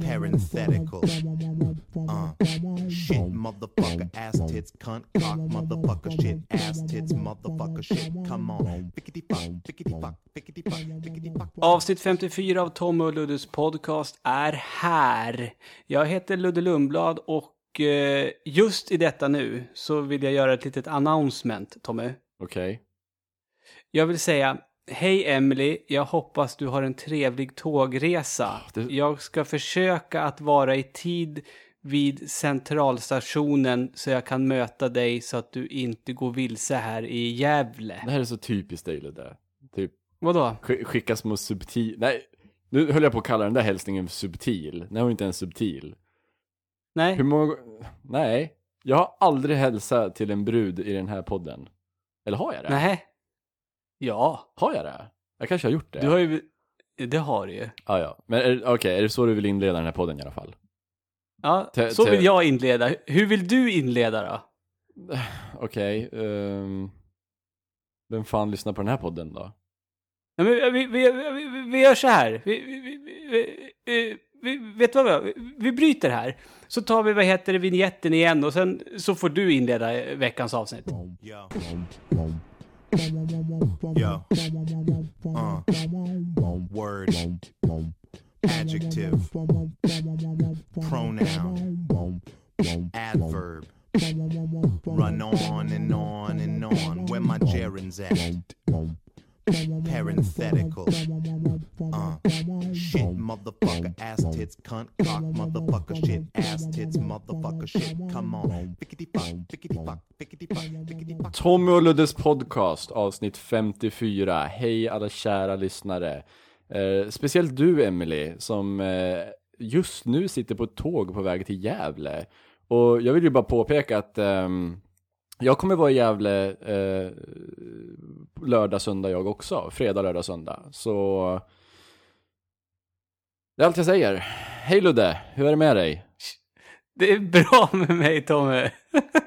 Parenthetical. Uh. Shit, motherfucker, ass tits, cunt, cock, motherfucker, shit, ass tits, motherfucker, shit. Come on. Fickety fuck, fickety fuck, fickety fuck, fickety fuck. Avsnitt 54 av Tom och Luddes podcast är här. Jag heter Ludde Lundblad och eh, just i detta nu så vill jag göra ett litet announcement, Tommy. Okej. Jag vill säga, hej Emily, jag hoppas du har en trevlig tågresa. det- Jag ska försöka att vara i tid vid centralstationen så jag kan möta dig så att du inte går vilse här i Gävle. Det här är så typiskt dig Ludde. Typ Vadå? sk- skicka små subtil... Nej, nu höll jag på att kalla den där hälsningen subtil. Den var inte ens subtil. Nej? Hur många Nej. Jag har aldrig hälsat till en brud i den här podden. Eller har jag det? Nej? Ja, Har jag det? Jag kanske har gjort det. du har ju... Det har du ju. Ja, ja. Men är- okej, är det så du vill inleda den här podden i alla fall? Ja, Te- så te- vill jag inleda. Hur vill du inleda då? Okej, ehm... Vem fan lyssnar på den här podden då? Ja, men vi, vi, vi, vi, gör så här. Vi, vi, vi, vi, vi, vi, vet du vad vi gör? Vi bryter här. Så tar vi, vad heter det, vignetten igen och sen så får du inleda veckans avsnitt. Yo. Uh. Word. Adjective. Pronoun. Adverb. Run on and on and on. Where my gerunds at? Parenthetical. Uh. Shit, motherfucker, ass tits, cunt, cock, motherfucker, shit, ass tits, motherfucker, shit. Come on. Fuck, fuck, fuck, fuck. Tommy och Luddes podcast, avsnitt 54. Hej alla kära lyssnare. Eh, speciellt du Emily som eh, just nu sitter på ett tåg på väg till Gävle. Och jag vill ju bara påpeka att ehm, jag kommer vara i Gävle eh, lördag, söndag jag också. Fredag, lördag, söndag. Så det är allt jag säger. Hej Ludde, hur är det med dig? Det är bra med mig Tommy.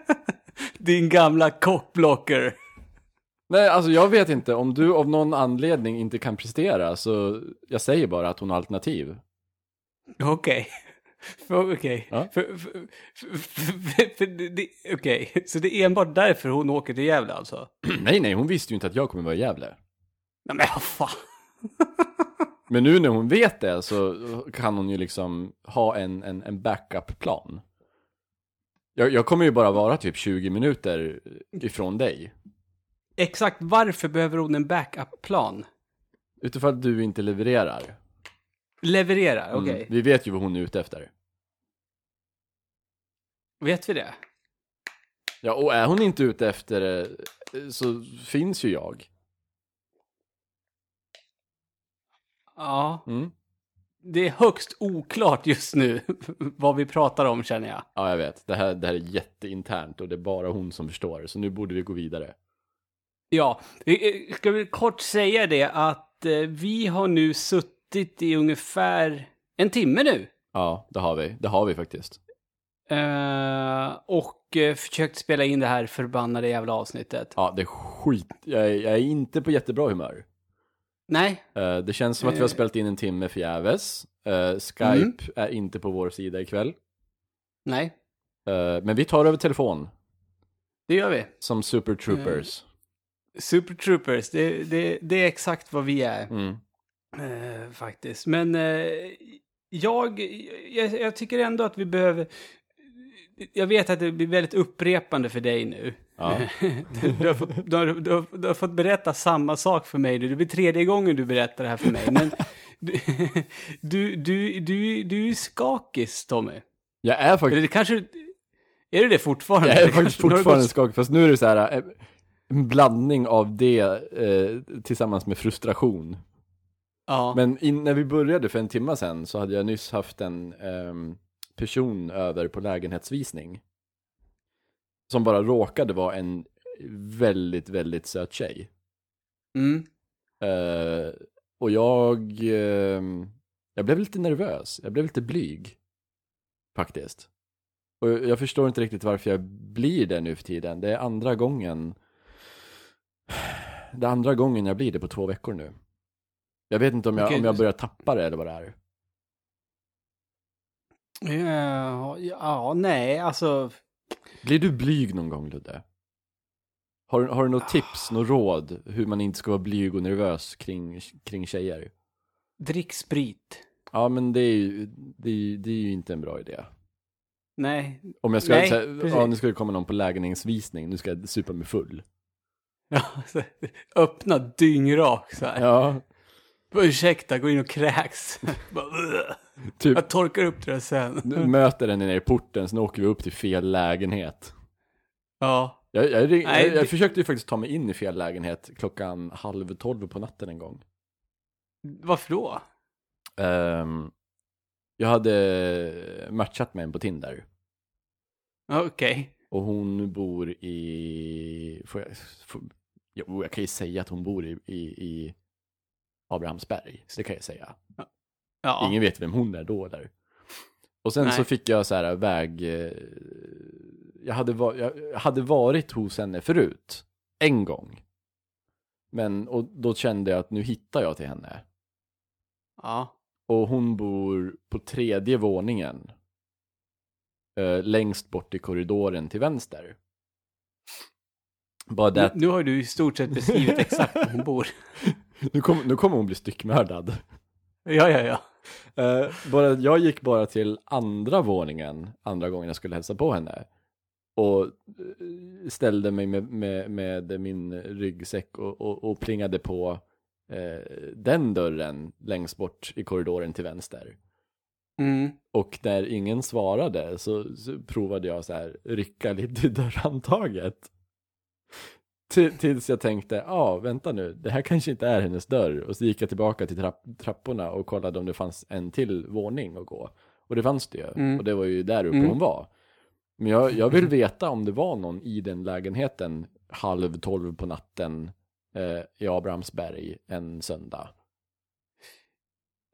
Din gamla kockblocker. Nej, alltså jag vet inte. Om du av någon anledning inte kan prestera så jag säger bara att hon har alternativ. Okej. Okej. Okej, så det är enbart därför hon åker till Gävle alltså? nej, nej, hon visste ju inte att jag kommer vara i Gävle. Nej men vad fan. Men nu när hon vet det så kan hon ju liksom ha en, en, en backup-plan. Jag, jag kommer ju bara vara typ 20 minuter ifrån dig. Exakt varför behöver hon en backup-plan? Utifrån att du inte levererar. Leverera, okej. Mm, vi vet ju vad hon är ute efter. Vet vi det? Ja, och är hon inte ute efter det så finns ju jag. Ja. Mm. Det är högst oklart just nu vad vi pratar om känner jag. Ja, jag vet. Det här, det här är jätteinternt och det är bara hon som förstår. Så nu borde vi gå vidare. Ja, eh, ska vi kort säga det att eh, vi har nu suttit i ungefär en timme nu. Ja, det har vi. Det har vi faktiskt. Eh, och eh, försökt spela in det här förbannade jävla avsnittet. Ja, det är skit. Jag är, jag är inte på jättebra humör. Nej, Eh, det känns som att vi har Eh. spelat in en timme förgäves. Uh, Skype Mm. är inte på vår sida ikväll. nej, Eh, men vi tar över telefon. det gör vi. Som Super Troopers. Super Troopers, det, det, det är exakt vad vi är. Mm. Eh, faktiskt. Men eh, jag, jag, jag tycker ändå att vi behöver... Jag vet att det blir väldigt upprepande för dig nu. Ja. Du har, fått, du, har, du, har, du har fått berätta samma sak för mig. Det blir tredje gången du berättar det här för mig. Men du, du, du, du, du är skakis, Tommy. Jag är Eller faktiskt, det kanske... Är du det fortfarande? jag är faktiskt fortfarande gått- skakig. Fast nu är det så här eh, en blandning av det eh, tillsammans med frustration. Ja. Men in, när vi började för en timme sedan så hade jag nyss haft en ehm, person över på lägenhetsvisning. Som bara råkade vara en väldigt, väldigt söt tjej. Mm. Eh, och jag, eh, jag blev lite nervös, jag blev lite blyg. Faktiskt. Och jag förstår inte riktigt varför jag blir det nu för tiden. Det är andra gången, det är andra gången jag blir det på två veckor nu. Jag vet inte om jag, Okej. om jag börjar tappa det eller vad det är. Ja, ja, nej, alltså. Blir du blyg någon gång Ludde? Har, har du något tips, något råd hur man inte ska vara blyg och nervös kring, kring tjejer? Drick sprit. Ja men det är ju, det är, ju- det är ju inte en bra idé. Nej. Om jag ska, Nej, precis. ja nu ska det komma någon på lägenhetsvisning, nu ska jag supa mig full. Ja, så, öppna dyngrak så här. Ja, Ursäkta, gå in och kräks. Bara, "Ugh." typ Jag torkar upp det där sen. nu möter henne nere i porten, sen åker vi upp till fel lägenhet. Ja. Jag, jag, ring, Nej, jag, jag det- försökte ju faktiskt ta mig in i fel lägenhet klockan halv tolv på natten en gång. Varför då? Ehm, jag hade matchat med en på Tinder. Ja, Okej. Och hon bor i, får jag, får, jo, jag kan ju säga att hon bor i, i, i Abrahamsberg, det kan jag säga. Ja. Ingen vet vem hon är då eller? Och sen Nej. så fick jag så här väg, eh, jag hade, va, jag hade varit hos henne förut, en gång. Men, och då kände jag att nu hittar jag till henne. Ja. Och hon bor på tredje våningen. Eh, längst bort i korridoren till vänster. Bara det Nu, att, nu har du i stort sett beskrivit exakt var hon bor. nu, kom, nu kommer hon bli styckmördad. Ja, ja, ja. Eh, bara, jag gick bara till andra våningen andra gången jag skulle hälsa på henne. Och eh, ställde mig med, med, med min ryggsäck och, och, och plingade på eh, den dörren längst bort i korridoren till vänster. Mm. Och när ingen svarade så, så provade jag så här rycka lite i dörrhandtaget. Till- Tills jag tänkte, ja ah, vänta nu, det här kanske inte är hennes dörr. Och så gick jag tillbaka till trapp, trapporna och kollade om det fanns en till våning att gå. Och det fanns det ju. Mm. Och det var ju där uppe Mm. hon var. Men jag, jag vill veta om det var någon i den lägenheten halv tolv på natten eh, i Abrahamsberg en söndag.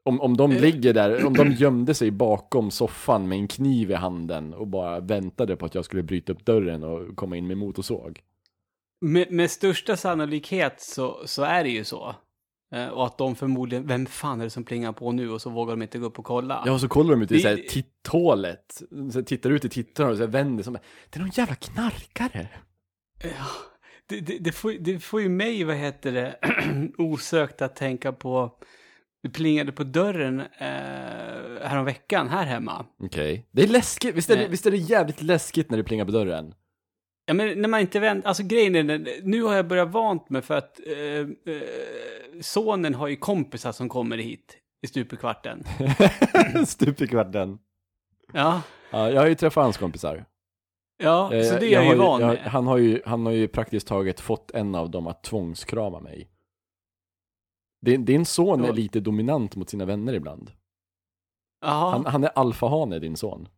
Om, om de Eh. ligger där, om de gömde sig bakom soffan med en kniv i handen och bara väntade på att jag skulle bryta upp dörren och komma in med motorsåg. Med, med största sannolikhet så, så är det ju så. Eh, och att de förmodligen, vem fan är det som plingar på nu? Och så vågar de inte gå upp och kolla. Ja, och så kollar de ut i Det- så här titthålet, så tittar ut i titthålet och så vänder som Det är någon jävla knarkare. Ja, det, det, det, får, det får ju mig, vad heter det, osökt att tänka på, det plingade på dörren eh, häromveckan här hemma. Okej. Det är läskigt, visst är, det, Nej. visst är det jävligt läskigt när det plingar på dörren? Ja, men när man inte vänder, alltså grejen är, nu har jag börjat vant mig för att eh, eh, sonen har ju kompisar som kommer hit i stupekvarten. Stup i kvarten. Ja, Ja, jag har ju träffat hans kompisar. ja, Eh, så det är jag, har ju van jag, med. han, har ju, han har ju praktiskt taget fått en av dem att tvångskrama mig. Din, din son är Ja. lite dominant mot sina vänner ibland. Jaha, Han, han är alfahane, din son.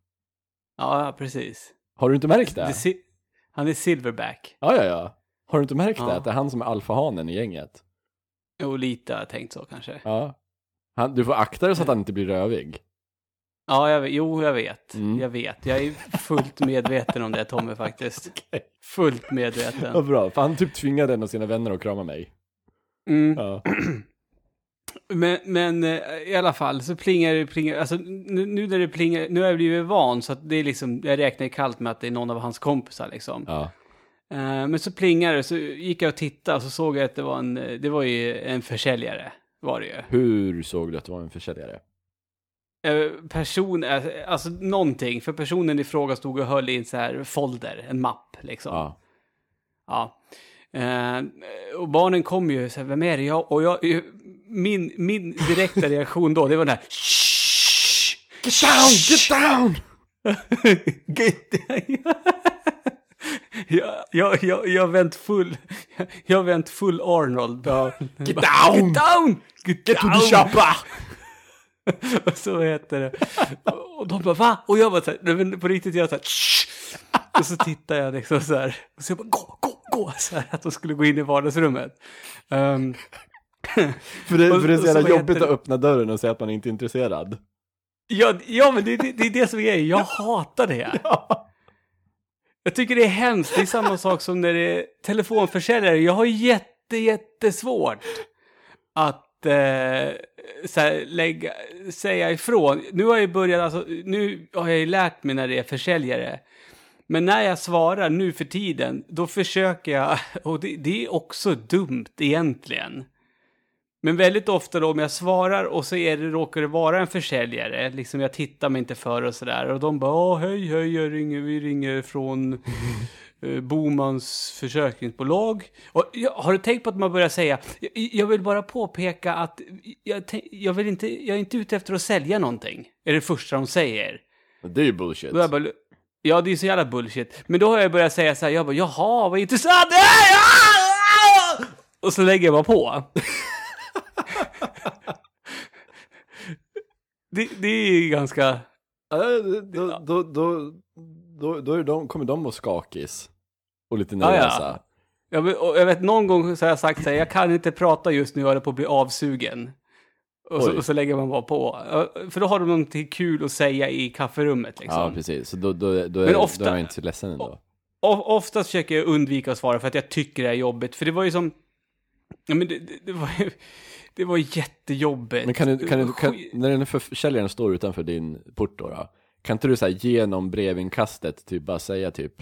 ja, precis. Har du inte märkt det? Det han är silverback. Ja, ja, ja. Har du inte märkt det? Ja. Att det är han som är alfahanen i gänget? Jo, lite har jag tänkt så kanske. Ja. Han, du får akta dig så att han inte blir rövig. Ja, jag, jo, jag vet. Mm. Jag vet. Jag är fullt medveten om det, Tommy, faktiskt. Fullt medveten. Vad bra, för han typ tvingade en av sina vänner att krama mig. Mm. Ja. Men, men eh, i alla fall så plingar det, plingar, alltså nu, nu när det plingar, nu har jag blivit van så att det är liksom, jag räknar kallt med att det är någon av hans kompisar liksom. ja. Eh, men så plingar det, så gick jag och tittade och så såg jag att det var en, eh, det var ju en försäljare, var det ju. Hur såg du att det var en försäljare? Person, alltså någonting, för personen i fråga stod och höll i en så här folder, en mapp liksom. Ja. Ja. Och barnen kom ju så här, vem är det? Jag, och jag, min, min direkta reaktion då, det var den här Shh! Get down, get down! Get jag, jag, jag, jag har vänt full, jag vänt full Arnold. Ja. Get Get down! down! Get, Get to down! the chopper! och så heter det. Och de bara, va? Och jag bara så här, men på riktigt, jag så här, Shh! Och så tittar jag liksom så här. Och så jag bara, gå, gå, gå! Så här, att de skulle gå in i vardagsrummet. Um, För det, Och- för det är så jävla jobbigt att öppna dörren och säga att man inte är intresserad. Ja, ja men det, det, det är det som är. Jag hatar det. Jag tycker det är hemskt. Det är samma sak som när det är telefonförsäljare. Jag har jätte, jättesvårt att eh, här, lägga, säga ifrån. Nu har jag börjat, alltså, nu har jag ju lärt mig när det är försäljare. Men när jag svarar nu för tiden, då försöker jag, och det, det är också dumt egentligen. Men väldigt ofta då om jag svarar och så är det, råkar det vara en försäljare, liksom jag tittar mig inte för och sådär. Och de bara, "Ja, hej, hej, jag ringer, vi ringer från eh, Bomans försäkringsbolag. Och jag, har du tänkt på att man börjar säga, jag, jag vill bara påpeka att jag, jag, vill inte, jag är inte ute efter att sälja någonting. Är det första de säger. Det är ju bullshit. Bara, ja, det är så jävla bullshit. Men då har jag börjat säga så här, jag bara, jaha, vad intressant! Och så lägger jag bara på. Det, det är ganska... Ja, Då, då, då, då, då är de, kommer de vara skakis. Och lite Ja, ja. nervösa. Jag vet, och jag vet någon gång så har jag sagt så här, jag kan inte prata just nu, jag håller på att bli avsugen. Och så, och så lägger man bara på. Ja, För då har de någonting kul att säga i kafferummet liksom. Ja, precis. Så då, då, då, är, Men ofta- då är jag inte så ledsen ändå. Oftast försöker jag undvika att svara för att jag tycker det är jobbigt. För det var ju som... Ja, men det, det, det var. Det var jättejobbigt. Men kan du, kan du, kan, när den försäljaren står utanför din port då, då kan inte du så här genom brevinkastet typ bara säga typ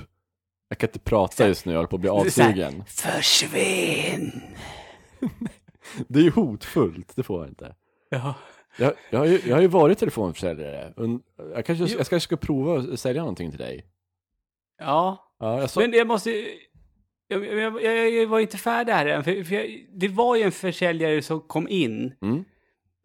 Jag kan inte prata just nu, jag håller på att bli avsugen. Försvinn! Det är ju hotfullt, det får jag inte. Ja. Jag, jag, har, ju, jag har ju varit telefonförsäljare. Jag kanske, jag kanske ska prova att sälja någonting till dig. Ja. Ja, jag så, Men jag måste... Jag, jag, jag, jag var inte färdig här än. För, för det var ju en försäljare som kom in. Mm.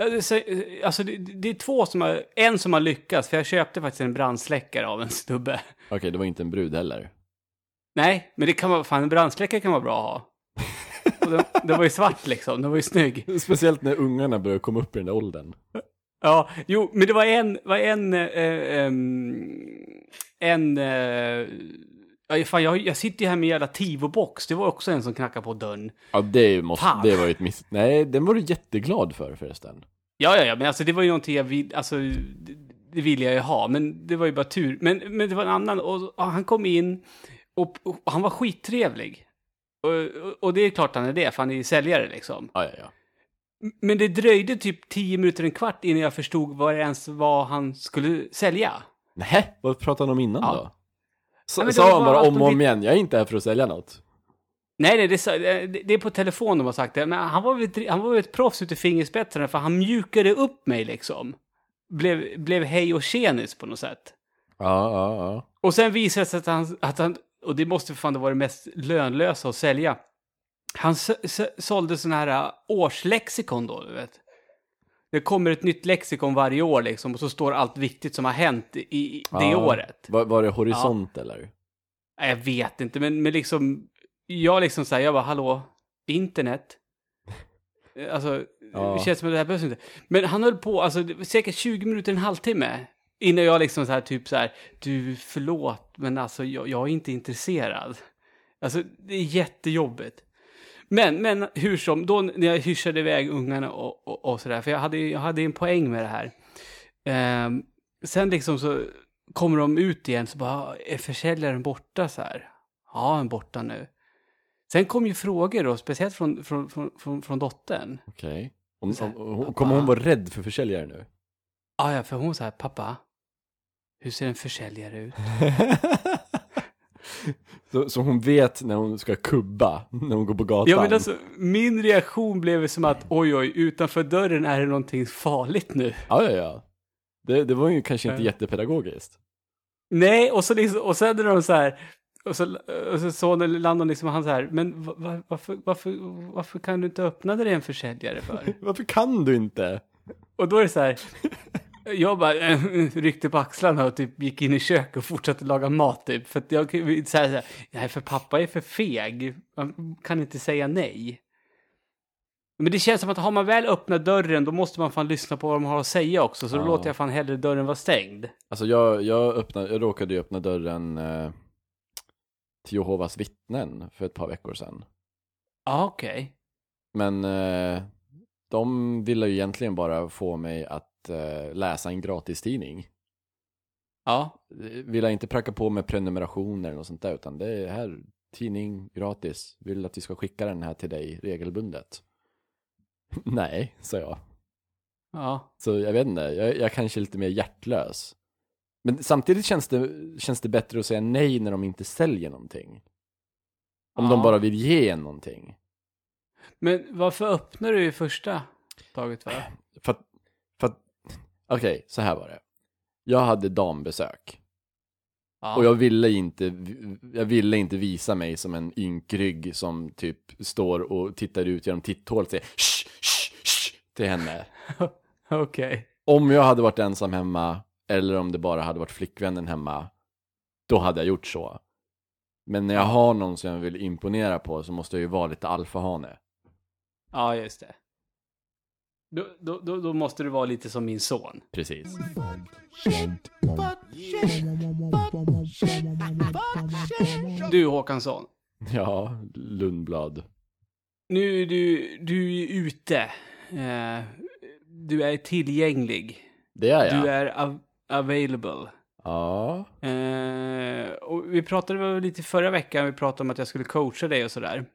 Alltså, Alltså det, det är två som har... En som har lyckats. För jag köpte faktiskt en brandsläckare av en snubbe. Okej, det var inte en brud heller. Nej, men det kan vara... Fan, en brandsläckare kan vara bra att ha. Den, den var ju svart liksom. Den var ju snygg. Speciellt när ungarna börjar komma upp i den där åldern. Ja, jo, men det var en, var en, eh, ehm, en, eh, ja, fan, jag, jag sitter ju här med jävla Tivo-box, det var också en som knackade på dörren. Ja, det, måste, Fan. det var ju ett miss... Nej, den var du jätteglad för förresten. Ja, ja, ja, men alltså det var ju någonting jag vill, alltså det, det ville jag ju ha, men det var ju bara tur. Men, men det var en annan, och, och han kom in och, och han var skittrevlig. Och, och, och det är klart han är det, för han är ju säljare liksom. Ja, ja, ja. Men det dröjde typ tio minuter, en kvart innan jag förstod vad det ens var han skulle sälja. Nej, vad pratade han om innan Ja. då? Så, Ja, men det sa han bara om och om igen, jag är inte här för att sälja något. Nej, nej, det, sa- det är på telefon de har sagt det. Men han var väl ett, han var väl ett proffs ute i fingerspetsarna för han mjukade upp mig liksom. Blev, blev hej och tjenis på något sätt. Ja, ja, ja. Och sen visade det sig att han, att han och det måste fan vara det mest lönlösa att sälja. Han sålde sådana här äh, årslexikon då, du vet. Det kommer ett nytt lexikon varje år liksom och så står allt viktigt som har hänt i, det Ja. året. Var, var det horisont eller? Nej, Jag vet inte, men, men liksom, jag liksom säger, jag bara, hallå, internet? Alltså, Ja. det känns som att det här behövs inte. Men han höll på, alltså, säkert 20 minuter, en halvtimme. Innan jag liksom så här, typ så här, du, förlåt, men alltså, jag, jag är inte intresserad. Alltså, det är jättejobbigt. Men, men hur som, då när jag hyschade iväg ungarna och, och, och sådär, för jag hade, jag hade en poäng med det här. Ehm, sen liksom så kommer de ut igen, så bara, är försäljaren borta så här? Ja, han är borta nu. Sen kom ju frågor då, speciellt från, från, från, från, från dottern. Okej. Pappa. kommer hon vara rädd för försäljare nu? Ah, ja, för hon så här, pappa, hur ser en försäljare ut? så, så hon vet när hon ska kubba, när hon går på gatan? Ja, men alltså, min reaktion blev som att, oj, oj, utanför dörren är det någonting farligt nu. ja, ja, ja. Det, det var ju kanske inte Ja. jättepedagogiskt. Nej, och så liksom, och sen är de så här, och så, och så sonen landar liksom han så här, men va- va- varför, varför, varför kan du inte öppna det en försäljare för? Varför kan du inte? Och då är det så här, jag bara äh, ryckte på axlarna och typ gick in i köket och fortsatte laga mat typ. För att jag så här, så här, nej för pappa är för feg, man kan inte säga nej. Men det känns som att har man väl öppnat dörren då måste man fan lyssna på vad de har att säga också. Så då Ja. låter jag fan hellre dörren vara stängd. Alltså jag, jag, öppnade, jag råkade ju öppna dörren eh, till Jehovas vittnen för ett par veckor sedan. Ja, okej. Men eh, de ville ju egentligen bara få mig att eh, läsa en gratistidning. Ja. Vill jag inte pracka på med prenumerationer eller något sånt där, utan det är här, tidning gratis. Vill att vi ska skicka den här till dig regelbundet? Nej, sa jag. Ja. Så jag vet inte, jag, jag kanske är lite mer hjärtlös. Men samtidigt känns det, känns det bättre att säga nej när de inte säljer någonting. Om Ja. de bara vill ge en någonting. Men varför öppnar du i första taget va? För att, för att okej, så här var det. Jag hade dambesök. Ja. Och jag ville inte, jag ville inte visa mig som en ynkrygg som typ står och tittar ut genom titthålet och säger shh, shh, shh, till henne. Okej. Om jag hade varit ensam hemma, eller om det bara hade varit flickvännen hemma, då hade jag gjort så. Men när jag har någon som jag vill imponera på så måste jag ju vara lite alfahane. Ja, just det. Då, då, då, då måste du vara lite som min son. Precis. Du Håkansson. Ja, Lundblad. Nu du, du är ute. Eh, du är tillgänglig. Det är jag. Du är av, available. Ja. Eh, och vi pratade lite förra veckan, vi pratade om att jag skulle coacha dig och sådär.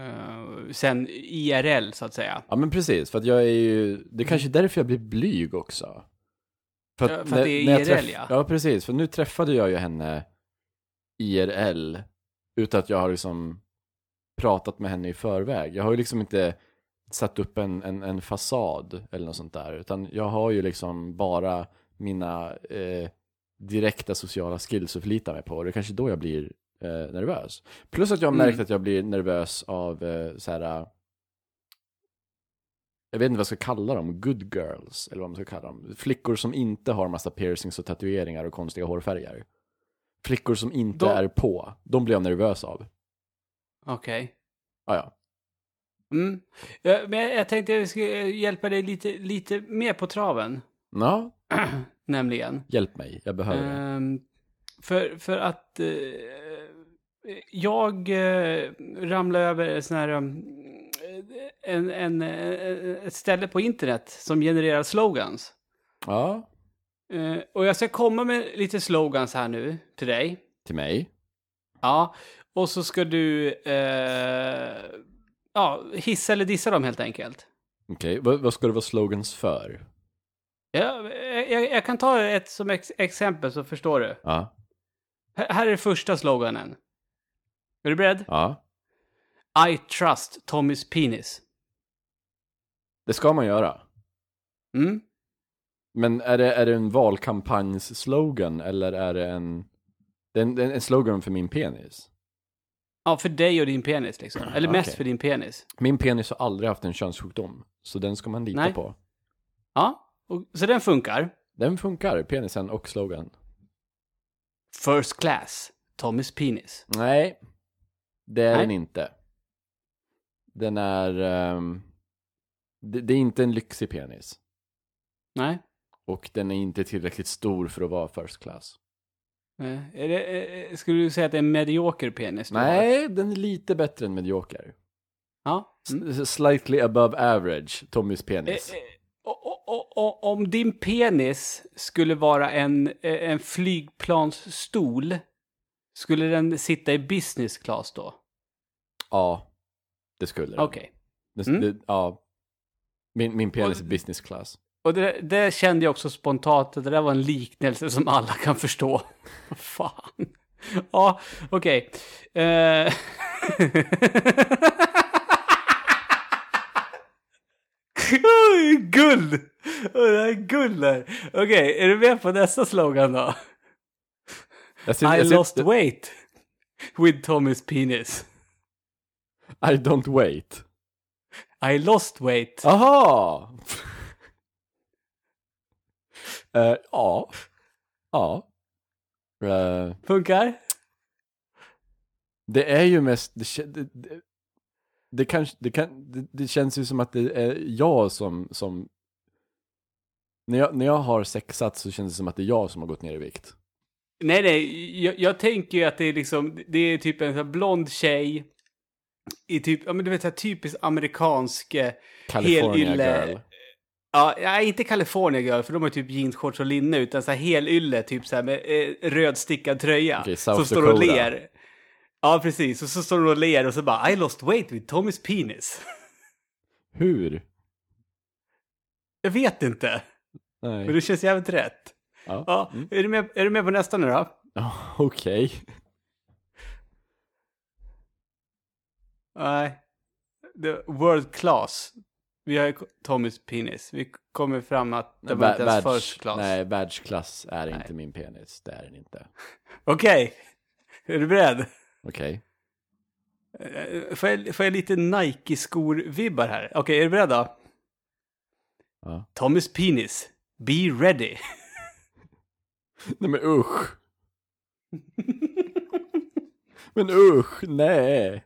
Eh, sen IRL så att säga. Ja men precis, för att jag är ju, det är kanske är därför jag blir blyg också. Ja, för att när- det är IRL, ja. Ja precis, för nu träffade jag ju henne IRL utan att jag har liksom pratat med henne i förväg. Jag har ju liksom inte satt upp en, en, en fasad eller något sånt där, utan jag har ju liksom bara mina eh, direkta sociala skills att förlita mig på. Och det är kanske då jag blir eh, nervös. Plus att jag har märkt Mm. att jag blir nervös av eh, så här. Jag vet inte vad jag ska kalla dem, good girls, eller vad man ska kalla dem. Flickor som inte har massa piercings och tatueringar och konstiga hårfärger. Flickor som inte Då- är på, de blir jag nervös av. Okej. Ah, ja. Mm. Ja, men jag, jag tänkte att jag skulle hjälpa dig lite, lite mer på traven. Ja, Nämligen. hjälp mig, jag behöver det. Ehm, för, för att eh, jag eh, ramlade över sån här, um, en, en, eh, ett ställe på internet som genererar slogans. Ja, Eh, och jag ska komma med lite slogans här nu till dig. till mig. Ja, och så ska du eh, ja, hissa eller dissa dem helt enkelt. Okej, vad, vad ska det vara slogans för? Ja, jag, jag kan ta ett som ex exempel så förstår du. Ja, Här, här är första sloganen. Är du beredd? ja. I trust Tommys penis. Det ska man göra. Mm? Men är det, är det en valkampanjs-slogan eller är det en, det är en, det är en slogan för min penis? Ja, för dig och din penis liksom. Eller mest Okej. för din penis. Min penis har aldrig haft en könssjukdom, så den ska man lita Nej. på. Ja, och, så den funkar. Den funkar, penisen och slogan. First class, Tommys penis. Nej, det är Nej. den inte. Den är... ehm, det, det är inte en lyxig penis. Nej? Och den är inte tillräckligt stor för att vara first class. Eh, Är det, eh, skulle du säga att det är en medioker penis du har? Nej, den är lite bättre än medioker. Ja. Mm. Slightly above average, Tommys penis. Eh, eh, och- och- och- och- Om din penis skulle vara en, eh, en flygplansstol, skulle den sitta i business class då? Ja, det skulle den. Okej. Det, Mm. ja. Min, min penis är business class. Och det, det kände jag också spontant att det där var en liknelse som alla kan förstå. Fan. Ja, okej. Eh. Oj, guld! Oj, Det här är guld där. Okej, är du med på nästa slogan då? Jag ser, I jag ser, lost weight with Tommys penis. I don't wait. I lost weight. Aha! Eh, ja. Ja. Eh, Funkar? det är ju mest, det, det, det, det, kanske, det, kan, det, det känns ju som att det är jag som, som när jag, när jag har sexat så känns det som att det är jag som har gått ner i vikt. Nej, nej, jag, jag tänker ju att det är liksom, det är typ en sån blond tjej i typ, ja men du vet så här typisk amerikansk eh, California helylle- girl. Ja, ja, inte California Girl, för de har typ jeansshorts och linne, utan så här helylle, typ så här med eh, rödstickad tröja. Okej, South som står och ler. Ja, precis. Och så står de och ler och så bara I lost weight with Tommy's penis. Hur? Jag vet inte, Nej. men det känns jävligt rätt. Ja. Ja, är, du med, är du med på nästa nu då? Ja, Okej. Nej. The world class. Vi har ju Tommys penis. Vi kommer fram att det var inte ens first class. Nej, världsklass är inte min penis. Det är den inte. Okej. Är du beredd? Okej. Eh, Får jag, får jag lite Nike-skor-vibbar här? Okej, är du beredd då? Ja. Tommys penis. Be ready. Nej men usch. men usch, nej.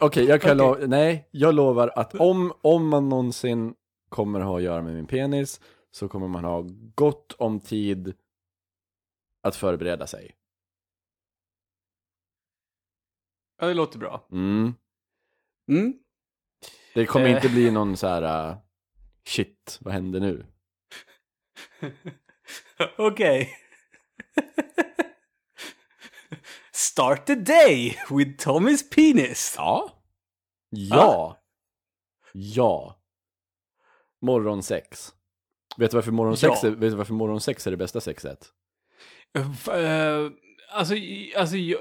Okej, jag kan Okej. lova, nej, jag lovar att om, om man någonsin kommer ha att göra med min penis så kommer man ha gott om tid att förbereda sig. Ja, det låter bra. Mm. Mm. Det kommer Eh. inte bli någon så här uh, shit, vad händer nu? Okej. Start the day with Tommys penis. Ja. Ja. Ja. Morgonsex. Vet du varför morgonsex, Ja. är, vet du varför morgonsex är det bästa sexet? Uh, alltså, alltså, jag,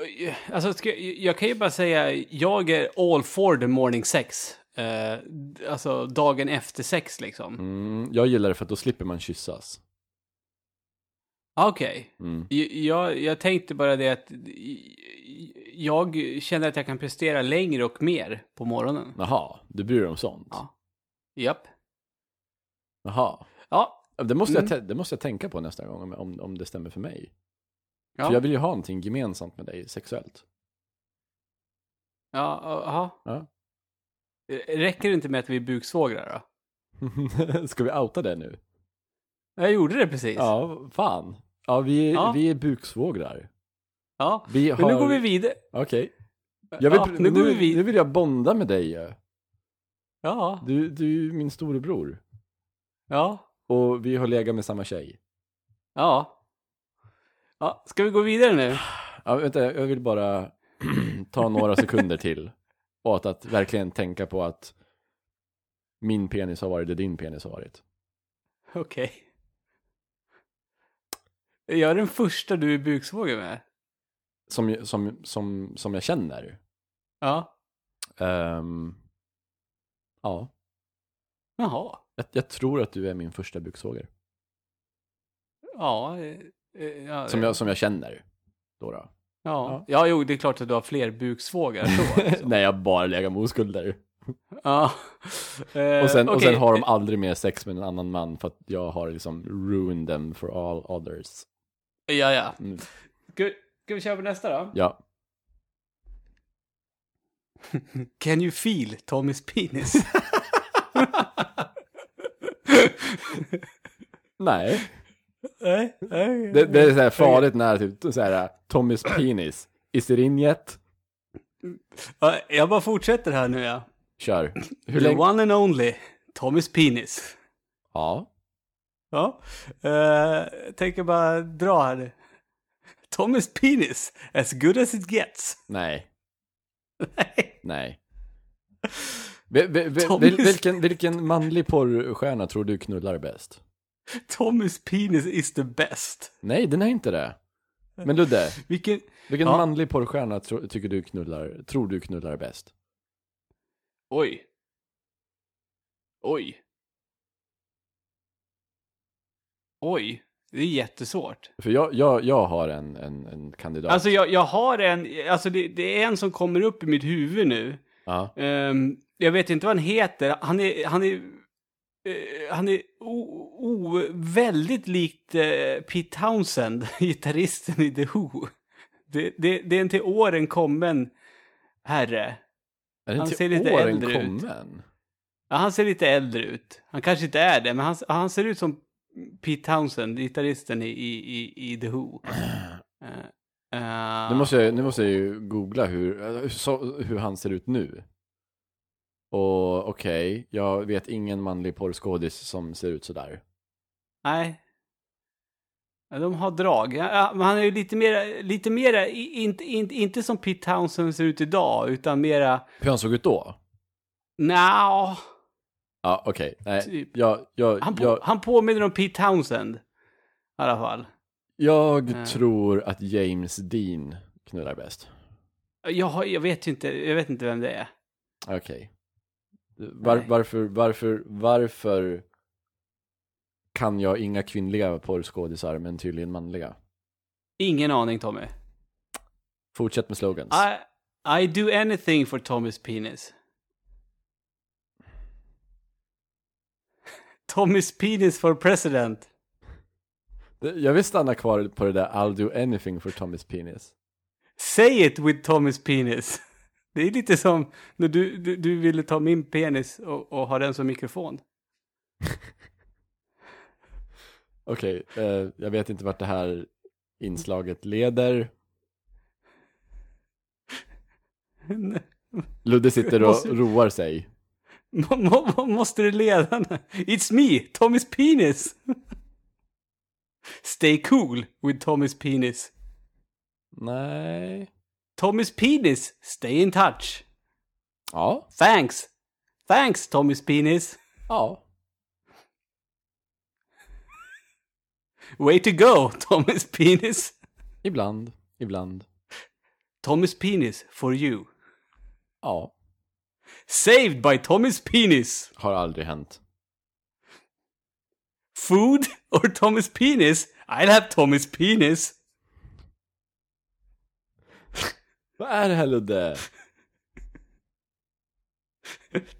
alltså ska, jag kan ju bara säga, jag är all for the morning sex. Eh, alltså dagen efter sex liksom. Mm, jag gillar det för att då slipper man kyssas. Okej. Mm. Jag, jag, tänkte bara det att jag känner att jag kan prestera längre och mer på morgonen. Jaha, du bryr dig om sånt? Ja. Japp. Jaha. Ja. Det måste, Mm. jag, det måste jag tänka på nästa gång om, om, det stämmer för mig. Ja. För jag vill ju ha någonting gemensamt med dig sexuellt. Ja, jaha. Ja. Räcker det inte med att vi är buksvågrar då? Ska vi outa det nu? Jag gjorde det precis. Ja, fan. Ja, vi, är- Ja. vi är buksvågrar. Ja. Vi Men nu har- går vi vidare. Okej. Jag vill, Ja, nu, nu vi nu, vill jag bonda med dig. Ja. Du, du är ju min storebror. Ja. Och vi har legat med samma tjej. Ja. Ja, ska vi gå vidare nu? Ja, vänta, jag vill bara ta några sekunder till. Och att, verkligen tänka på att min penis har varit det din penis har varit. Okej. Jag är den första du är buksvåger med. Som, som, som, som jag känner. Ja. Ehm, ja, Jaha. jag, jag tror att du är min första buksvåger. Ja. eh, eh, ja Som eh, jag, som jag känner. Då då. Ja. ja, jo, det är klart att du har fler buksvågar så. alltså. Nej, jag bara legat med oskulder. ja. Eh, Och sen, och okej. sen har de aldrig mer sex med en annan man för att jag har liksom ruined them for all others. Ja, ja. Mm. Ska, ska vi köra på nästa då? Ja. Can you feel Tommys penis? Nej. nej, nej. Det, det är så här farligt när typ så här Tommys penis. Is it in yet? Ja, Jag bara fortsätter här nu ja. Kör. Hur The länge? one and only Tommys penis. Ja. Ja. Uh, tänker bara dra här nu. Tommys penis, as good as it gets. Nej. Nej. Nej. Vil, Tommys- vilken, vilken manlig porrstjärna tror du knullar bäst? Tommys penis is the best. Nej, den är inte det. Men Ludde, Vilken... vilken Ja. manlig porrstjärna tro, tycker du knullar, tror du knullar bäst? Oj. Oj. Oj. Det är jättesvårt. För jag, jag, jag har en, en, en kandidat. Alltså jag, jag har en, alltså det, det är en som kommer upp i mitt huvud nu. ja. Ehm, jag vet inte vad han heter. Han är, han är, eh, han är o, o, väldigt likt uh, Pete Townsend, gitarristen i The Who. Det, det, det är en till åren kommen herre. Är den han ser lite äldre ut. kommen? Ja, han ser lite äldre ut. Han kanske inte är det, men han, han ser ut som Pete Townsend, gitarristen i, i, i, The Who. Eh, Eh, Nu måste jag, nu måste jag ju googla hur, så, hur han ser ut nu. Och okej, jag vet ingen manlig porrskådis som ser ut sådär. Nej. De har drag. Ja, men han är ju lite mer, lite mera, inte, inte, inte som Pete Townsend ser ut idag, utan mera, Hur han såg ut då? nja, Ja, okej. Nej, Typ. jag, jag, han, på, jag, han påminner om Pete Townsend. I alla fall. jag Eh. tror att James Dean knullar bäst. Jag, jag vet ju inte, jag vet inte vem det är. Okej. Var, Nej. varför, varför, varför kan jag inga kvinnliga porrskådisar men tydligen manliga? Ingen aning Tommy. Fortsätt med slogans. I, I do anything for Tommys penis. Tommys penis for president. Jag vill stanna kvar på det där I'll do anything for Tommys penis. Say it with Tommys penis. Det är lite som när du, du, du ville ta min penis och, och ha den som mikrofon. Okej, eh, jag vet inte vart det här inslaget leder. Ludde sitter och roar sig. Må- Måste det leda? It's me, Tommys penis. Stay cool with Tommys penis. Nej. Tommys penis, stay in touch. Ja. Thanks. Thanks Tommys penis. Ja. Way to go Tommys penis. Ibland. Ibland. Tommys penis for you. Ja. Saved by Tommys penis. Har aldrig hänt. Food or Tommys penis? I'll have Tommys penis. Vad är det här Ludde?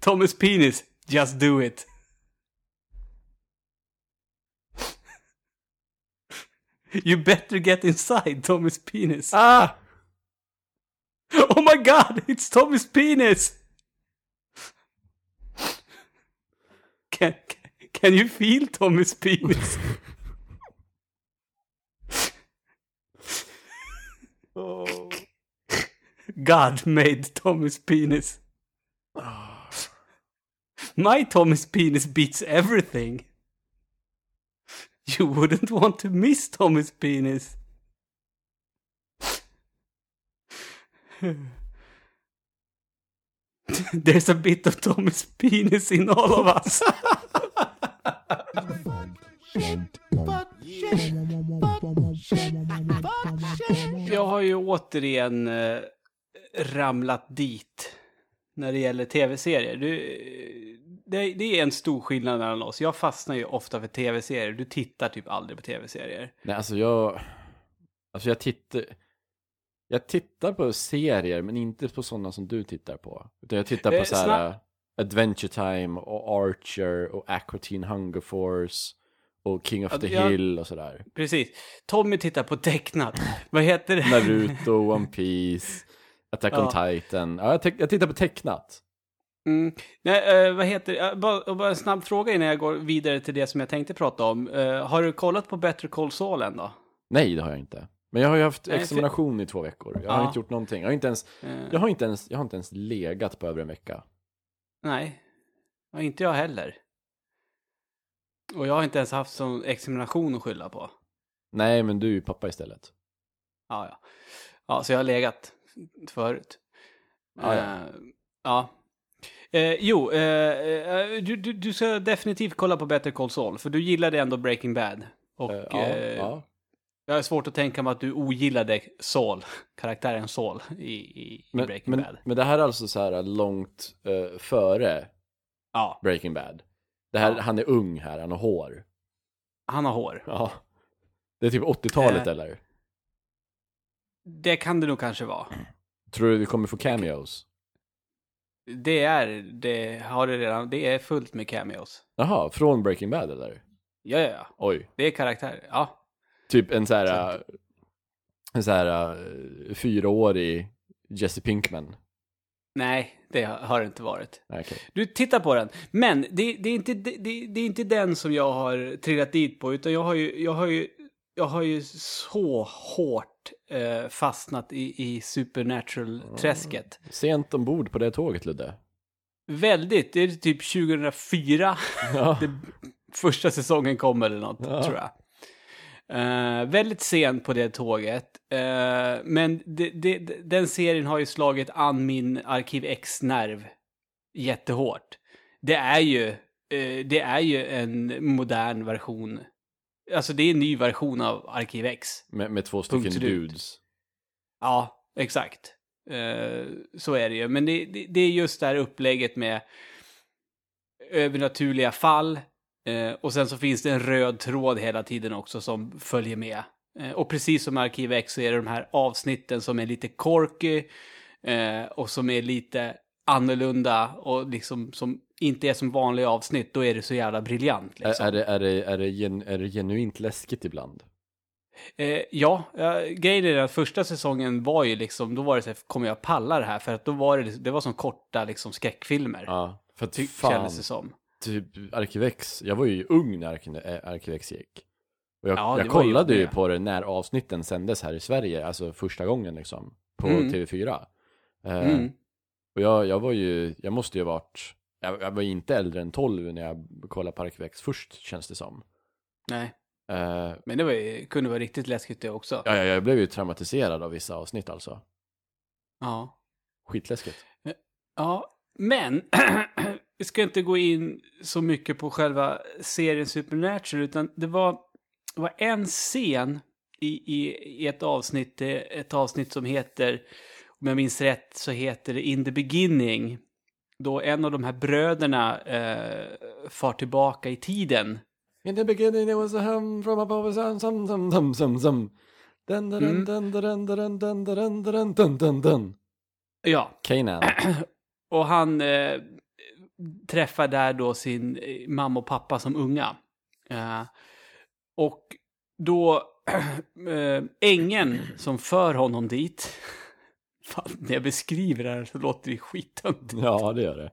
Tommys penis, just do it. You better get inside Tommy's penis. Ah! Oh my god, it's Tommy's penis! Can, can you feel Tommy's penis? Oh. God made Tommy's penis. Oh. My Tommy's penis beats everything. You wouldn't want to miss Tommy's penis. There's a bit of Tommy's penis in all of us. Jag har ju återigen eh, ramlat dit när det gäller tv-serier. Det, det är en stor skillnad mellan oss. Jag fastnar ju ofta för tv-serier. Du tittar typ aldrig på tv-serier. Nej, alltså jag... Alltså jag tittar... Jag tittar på serier, men inte på sådana som du tittar på. Utan jag tittar på Eh, så här uh, Adventure Time och Archer och Aqua Teen Hunger Force och King of Ja, the jag- Hill och sådär. Precis. Tommy tittar på tecknat. Vad heter det? Naruto, One Piece, Attack on Ja. Titan. Ja, jag, jag tittar på tecknat. Mm. Nej, eh, vad heter det? Bara, bara en snabb fråga innan jag går vidare till det som jag tänkte prata om. Eh, har du kollat på Better Call Saul än då? Nej, det har jag inte. Men jag har ju haft examination i två veckor. Jag har Ja. inte gjort någonting. Jag har inte ens, Eh, jag har inte ens, jag har inte ens legat på över en vecka. Nej, ja, inte jag heller. Och jag har inte ens haft som examination att skylla på. Nej, men du är ju pappa istället. Ja, ja. Ja, så jag har legat förut. Ja, ja. Eh, ja. Eh, jo, eh, eh, du, du, du ska definitivt kolla på Better Call Saul, för du gillade ändå Breaking Bad. Och Eh, ja, eh, ja. Jag har svårt att tänka mig att du ogillade Saul, karaktären Saul i, i, i Men, Breaking men, Bad. men det här är alltså så här långt eh, före Ja, Breaking Bad. Det här, Ja. Han är ung här, han har hår. han har hår. Ja. Det är typ 80-talet Eh. eller? Det kan det nog kanske vara. Tror du vi kommer få cameos? Det är, det har det redan, det är fullt med cameos. Jaha, från Breaking Bad eller? Ja, ja, ja. Oj. Det är karaktärer. Ja. Typ en så här, eh, en så här uh, fyraårig Jesse Pinkman. Nej, det har det inte varit. Okej. Du, titta på den. Men det, det, är inte, det, det är inte den som jag har trillat dit på, utan jag har ju, jag har ju jag har ju så hårt eh, fastnat i, i Supernatural-träsket. Sent ombord på det tåget, Ludde. Väldigt, det är typ 2004. Ja. det, första säsongen kom eller något, Ja. tror jag. Eh, väldigt sent på det tåget. Eh, men det, det, den serien har ju slagit an min Arkiv X-nerv jättehårt. Det är ju, eh, det är ju en modern version. Alltså det är en ny version av Arkiv X. Med, med två stycken dudes. Ja, exakt. Så är det ju. Men det, det, det är just det här upplägget med övernaturliga fall. Eh, och sen så finns det en röd tråd hela tiden också som följer med. Eh, och precis som Arkiv X så är det de här avsnitten som är lite korky eh, och som är lite annorlunda och liksom som inte är som vanliga avsnitt. Då är det så jävla briljant. Liksom. Är, är, det, är, det, är, det gen, är det genuint läskigt ibland? Eh, ja, ja, grejen är att första säsongen var ju liksom, då var det så här, kommer jag palla det här? För att då var det, det var som korta liksom skräckfilmer. Ja, för att fan, kändes det som. Typ Arkivex, jag var ju ung när äh, Arkivex gick. Och jag, Ja, jag ju kollade ju på det när avsnitten sändes här i Sverige, alltså första gången liksom, på Mm. TV4. Eh, Mm. Och jag, jag var ju, jag måste ju ha varit, jag, jag var inte äldre än 12 när jag kollade på Arkivex först, känns det som. Nej, Eh, men det var, ju- kunde vara riktigt läskigt det också. ja, ja, jag blev ju traumatiserad av vissa avsnitt alltså. Ja. Skitläskigt. Ja, men vi ska inte gå in så mycket på själva serien Supernatural, utan det var, det var en scen i, i, i ett avsnitt, ett avsnitt som heter, om jag minns rätt, så heter det In the Beginning. Då en av de här bröderna eh, far tillbaka i tiden. In the beginning there was a hum from above, some, some, some, some, some, some. Dun, dun, Mm. dun, dun, dun, dun, dun, dun, dun, dun, dun. Ja, Kanan. och han eh, träffar där då sin eh, mamma och pappa som unga. Eh, och då eh, ängeln som för honom dit. Fan, när jag beskriver det här så låter det skittöntigt. Ja, det gör det.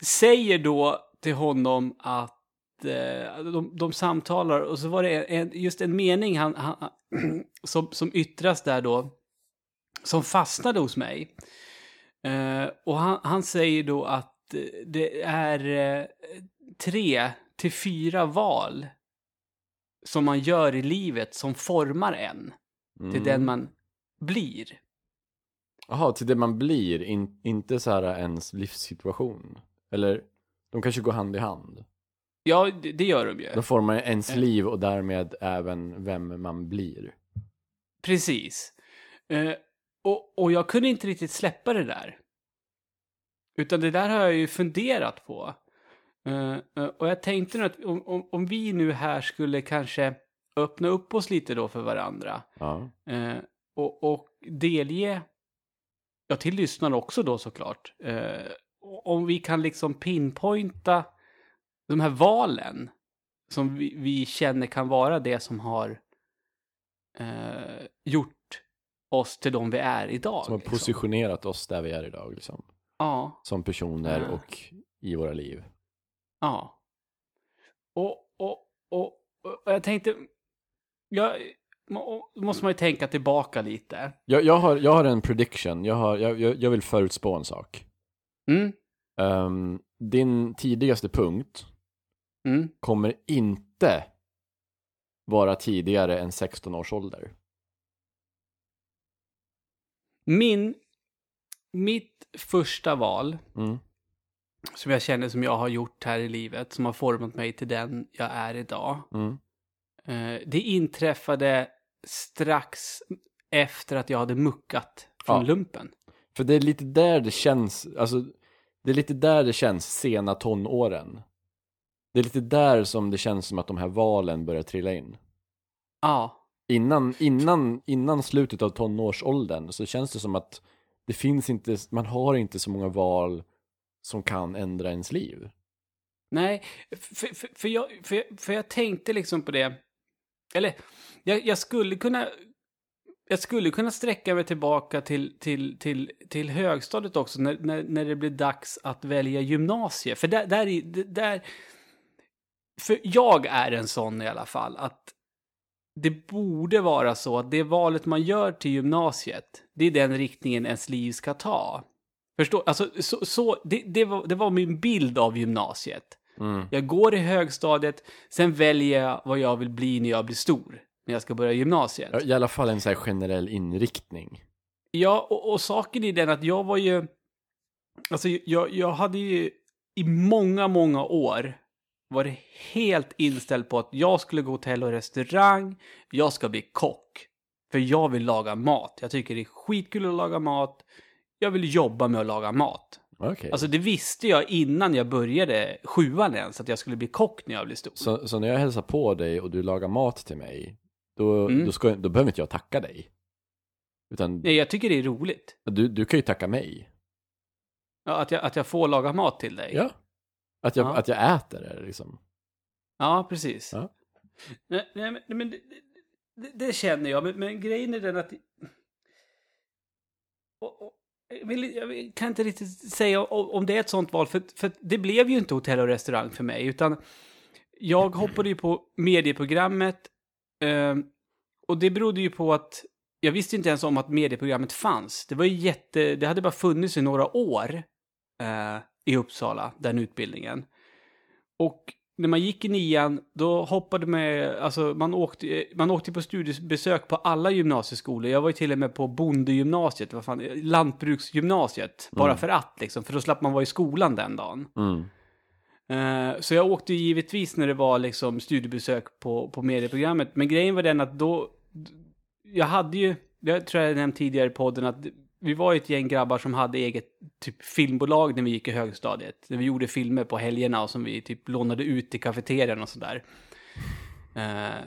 Säger då till honom att de, de samtalar och så var det en, just en mening han, han, som, som yttras där då som fastnade hos mig. Och han, han säger då att det är eh, tre till fyra val som man gör i livet som formar en till Mm. den man blir. Jaha, till det man blir, in, inte så här ens livssituation. Eller, de kanske går hand i hand. Ja, det, det gör de ju. De formar ens Eh. liv och därmed även vem man blir. Precis. Eh, och, och jag kunde inte riktigt släppa det där. Utan det där har jag ju funderat på. Eh, eh, och jag tänkte nu att om, om, om vi nu här skulle kanske öppna upp oss lite då för varandra. Ja. Eh, och, och delge, ja till lyssnare också då såklart. Om vi kan liksom pinpointa de här valen som vi, vi känner kan vara det som har gjort oss till de vi är idag. Som har liksom. positionerat oss där vi är idag, liksom. Ja, Som personer Ja. och i våra liv. ja. Och, och, och, och jag tänkte, jag, må- måste man ju tänka tillbaka lite. Jag, jag, har, jag har en prediction, jag, har, jag, jag, vill förutspå en sak. Mm, Ehm, din tidigaste punkt mm. kommer inte vara tidigare än 16 års ålder. Min, mitt första val, Mm. som jag känner som jag har gjort här i livet, som har format mig till den jag är idag. Mm. Eh, det inträffade strax efter att jag hade muckat från Ja. lumpen. För det är lite där det känns, alltså, det är lite där det känns sena tonåren. Det är lite där som det känns som att de här valen börjar trilla in. Ja, Innan, innan, innan slutet av tonårsåldern så känns det som att det finns inte, man har inte så många val som kan ändra ens liv. nej, för, för, för, jag, för, för jag tänkte liksom på det, eller jag, jag skulle kunna jag skulle kunna sträcka mig tillbaka till, till, till, till högstadiet också när, när, när det blir dags att välja gymnasie. För där, där, där, för jag är en sån i alla fall att det borde vara så att det valet man gör till gymnasiet, det är den riktningen ens liv ska ta. Förstår? Alltså, så, så, det, det, var, det var min bild av gymnasiet. Mm. Jag går i högstadiet, sen väljer jag vad jag vill bli när jag blir stor. När jag ska börja gymnasiet. I alla fall en så här generell inriktning. Ja, och, och saken är den att jag var ju... Alltså, jag, jag hade ju i många, många år varit helt inställd på att jag skulle gå hotell och restaurang, jag ska bli kock. För jag vill laga mat. Jag tycker det är skitkul att laga mat. Jag vill jobba med att laga mat. Okej. Alltså det visste jag innan jag började sjuan ens, att jag skulle bli kock när jag blev stor. Så, så när jag hälsar på dig och du lagar mat till mig, då, Mm. då, ska, då behöver inte jag tacka dig. Utan Nej, jag tycker det är roligt. du, du kan ju tacka mig. Ja, att, jag, att jag får laga mat till dig. Ja. Att jag, Ja. att jag äter det liksom. Ja, precis. Ja. Nej, nej, men, men det, det, det känner jag. Men, men grejen är den att... Och, och, jag, vill, jag kan inte riktigt säga om, om det är ett sånt val, för, för det blev ju inte hotell och restaurang för mig, utan jag hoppade ju på medieprogrammet eh, och det berodde ju på att jag visste inte ens om att medieprogrammet fanns. Det var ju jätte, det hade bara funnits i några år eh, i Uppsala, den utbildningen. Och när man gick i nian, då hoppade man, alltså man åkte, man åkte på studiebesök på alla gymnasieskolor. Jag var ju till och med på bondegymnasiet, vad fan, lantbruksgymnasiet. Bara Mm. för att liksom, för då slapp man vara i skolan den dagen. Mm. Eh, så jag åkte givetvis när det var liksom studiebesök på, på medieprogrammet. Men grejen var den att då, jag hade ju, jag tror jag nämnt tidigare i podden att vi var ett gäng grabbar som hade eget typ filmbolag när vi gick i högstadiet. När vi gjorde filmer på helgerna och som vi typ lånade ut i kafeterian och sådär. Eh,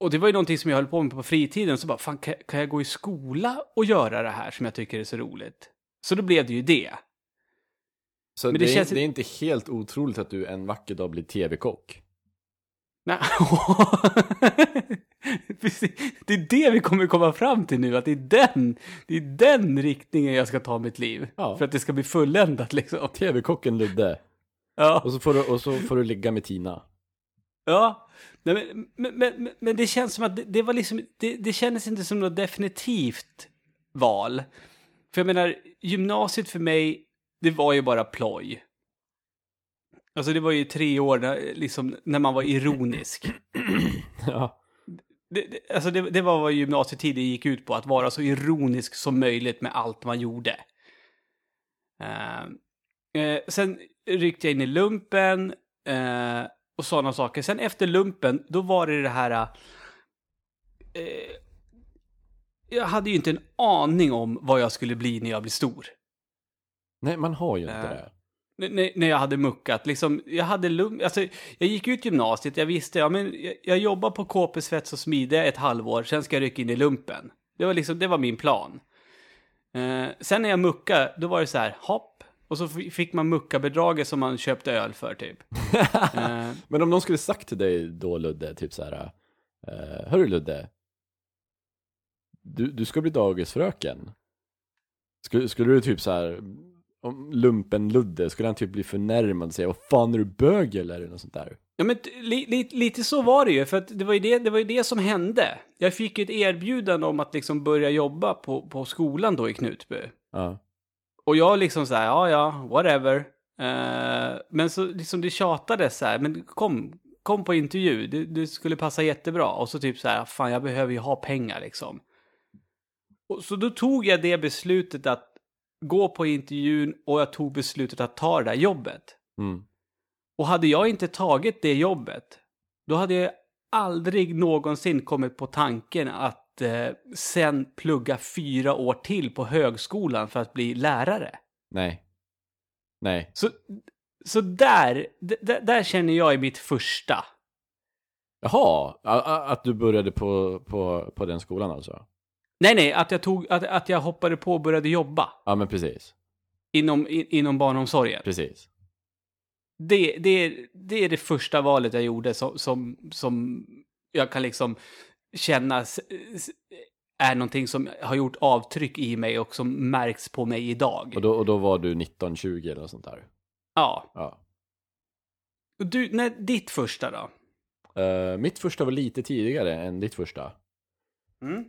och det var ju någonting som jag höll på med på fritiden. Så bara, fan kan, kan jag gå i skola och göra det här som jag tycker är så roligt? Så då blev det ju det. Så det, det är, känns- det är inte helt otroligt att du en vacker dag blir tv-kock. Nej. Det är det vi kommer komma fram till nu, att det är den, det är den riktningen jag ska ta mitt liv. Ja. För att det ska bli fulländat liksom. TV-kocken Ludde. Ja. Och så får du, och så får du ligga med Tina. ja. Men, men, men- men det känns som att det, det var liksom, det, det kändes inte som något definitivt val. För jag menar, gymnasiet för mig, det var ju bara ploj. Alltså det var ju tre år när, liksom, när man var ironisk. Ja. Det, det, alltså det, det var vad gymnasietiden gick ut på, att vara så ironisk som möjligt med allt man gjorde. Eh, eh, sen ryckte jag in i lumpen eh, och sådana saker. Sen efter lumpen, då var det det här... Eh, jag hade ju inte en aning om vad jag skulle bli när jag blir stor. Nej, man har ju inte Äh. det. N- när- jag hade muckat. Liksom, jag, hade lum- alltså, jag gick ut gymnasiet, jag visste, ja, men jag, jag jobbar på KP Svets och Smide ett halvår, sen ska jag rycka in i lumpen. Det var, liksom, det var min plan. Eh, sen när jag muckade, då var det så här, hopp. Och så fick man muckabedraget som man köpte öl för typ. Eh, Men om någon skulle sagt till dig då Ludde, typ så här. Uh, Hörru Ludde. Du, du ska bli dagisfröken. Skulle, skulle du typ så här. Om lumpen Ludde, skulle han typ bli förnärmad och säga vad fan är du bög eller? något sånt där? Ja, men li, li, lite så var det ju, för att det var ju det, det var ju det som hände. Jag fick ju ett erbjudande om att liksom börja jobba på, på skolan då i Knutby. Ja. Och jag liksom så här, ja ja, whatever. Eh, men så liksom det tjatades så här, men kom, kom på intervju, det, det skulle passa jättebra. Och så typ så här, fan jag behöver ju ha pengar liksom. Och så då tog jag det beslutet att gå på intervjun och jag tog beslutet att ta det där jobbet. Mm. Och hade jag inte tagit det jobbet, då hade jag aldrig någonsin kommit på tanken att eh, sen plugga fyra år till på högskolan för att bli lärare. Nej. Nej. Så, så där, där känner jag i mitt första. Jaha, att du började på, på, på den skolan alltså? Nej, nej, att jag, tog, att, att jag hoppade på och började jobba Ja men precis, inom, in, inom barnomsorgen. precis. Det, det, är, det är det första valet jag gjorde som, som, som jag kan liksom känna är någonting som har gjort avtryck i mig och som märks på mig idag. Och då, och då var du 19-20 eller något sånt där? Ja. Ja. Du, när, ditt första då? Eh, mitt första var lite tidigare än ditt första. Mm.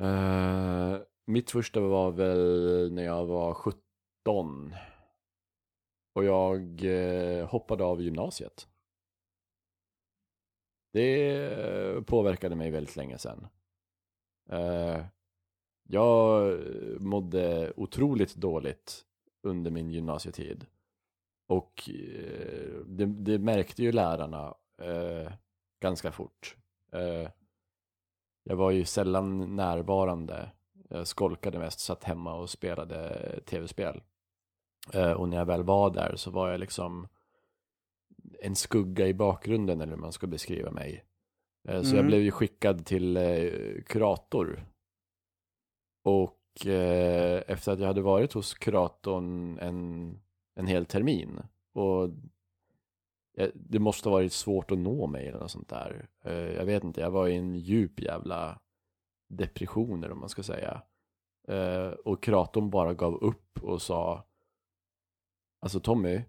Eh, mitt första var väl när jag var 17. Och jag eh, hoppade av gymnasiet. Det eh, påverkade mig väldigt länge sedan. Eh, jag mådde otroligt dåligt under min gymnasietid. Och det, det märkte ju lärarna ganska fort. Jag var ju sällan närvarande. Jag skolkade mest, satt hemma och spelade tv-spel. Eh, och när jag väl var där så var jag liksom en skugga i bakgrunden eller hur man ska beskriva mig. Eh, så jag Mm. blev ju skickad till eh, kurator. Och efter att jag hade varit hos kuratorn en, en hel termin och jag, det måste ha varit svårt att nå mig eller något sånt där. Eh, jag vet inte, jag var i en djup jävla depression eller vad man ska säga. Eh, och kuratorn bara gav upp och sa Alltså Tommy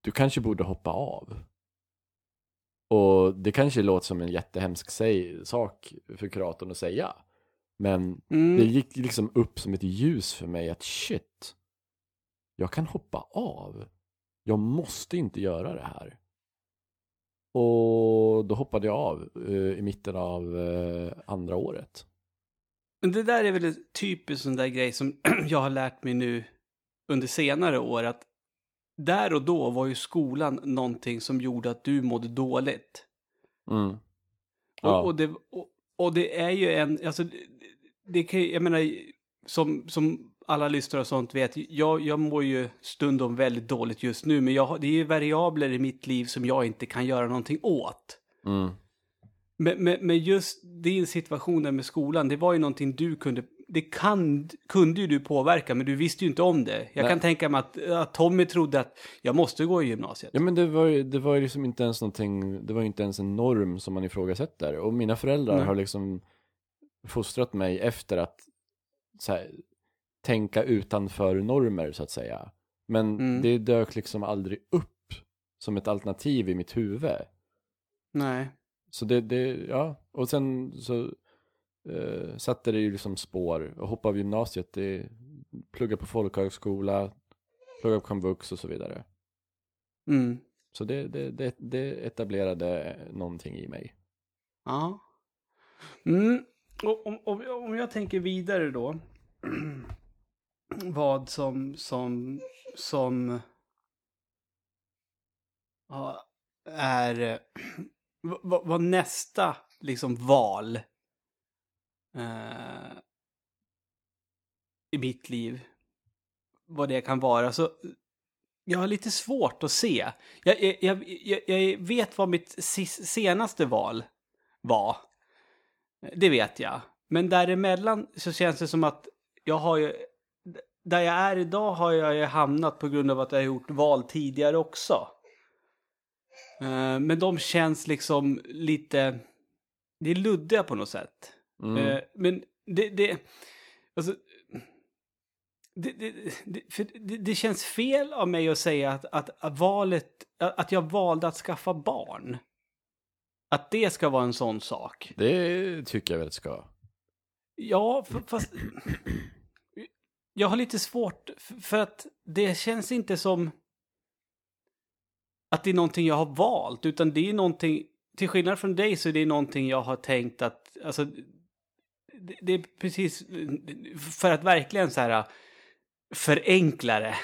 Du kanske borde hoppa av. Och det kanske låter som en jättehemsk sak för kuratorn att säga. Men Mm. det gick liksom upp som ett ljus för mig att shit, jag kan hoppa av. Jag måste inte göra det här. Och då hoppade jag av eh, i mitten av eh, andra året. Men det där är väl en typisk sån där grej som jag har lärt mig nu under senare år att där och då var ju skolan någonting som gjorde att du mådde dåligt. Mm. Och, Ja. och, det, och, och det är ju en, alltså, det, kan jag menar, som, som alla lyssnare och sånt vet, jag, jag mår ju stundom väldigt dåligt just nu, men jag, det är ju variabler i mitt liv som jag inte kan göra någonting åt. Mm. Men, men, men just din situation där med skolan, det var ju någonting du kunde, det kan, kunde ju du påverka, men du visste ju inte om det. Jag Nej. kan tänka mig att, att Tommy trodde att jag måste gå i gymnasiet. Ja men det var ju, det var ju liksom inte ens någonting, det var ju inte ens en norm som man ifrågasätter. Och mina föräldrar Nej. har liksom fostrat mig efter att så här, tänka utanför normer så att säga. Men Mm. det dök liksom aldrig upp som ett alternativ i mitt huvud. Nej. Så det, det ja, och sen så eh, satte det ju liksom spår och hoppa av gymnasiet, det, plugga på folkhögskola, plugga på komvux och så vidare. Mm. Så det, det, det, det etablerade någonting i mig. Ja. Mm. Och om, om, om jag tänker vidare då. vad som, som, som ja, är eh, vad, vad nästa liksom val eh, i mitt liv, vad det kan vara. Så jag har lite svårt att se. Jag, jag, jag, jag, vet vad mitt senaste val var. Det vet jag. Men däremellan så känns det som att jag har ju... Där jag är idag har jag ju hamnat på grund av att jag har gjort val tidigare också. Eh, Men de känns liksom lite... Det är luddiga på något sätt. Mm. Eh, Men det... det alltså, det, det, det, det, det känns fel av mig att säga att, att, valet... Att jag valde att skaffa barn. Att det ska vara en sån sak. Det tycker jag väl ska. Ja, fast... Jag har lite svårt, för att det känns inte som att det är någonting jag har valt, utan det är någonting, till skillnad från dig så är det någonting jag har tänkt att, alltså, det, det är precis, för att verkligen så här äh, förenkla det.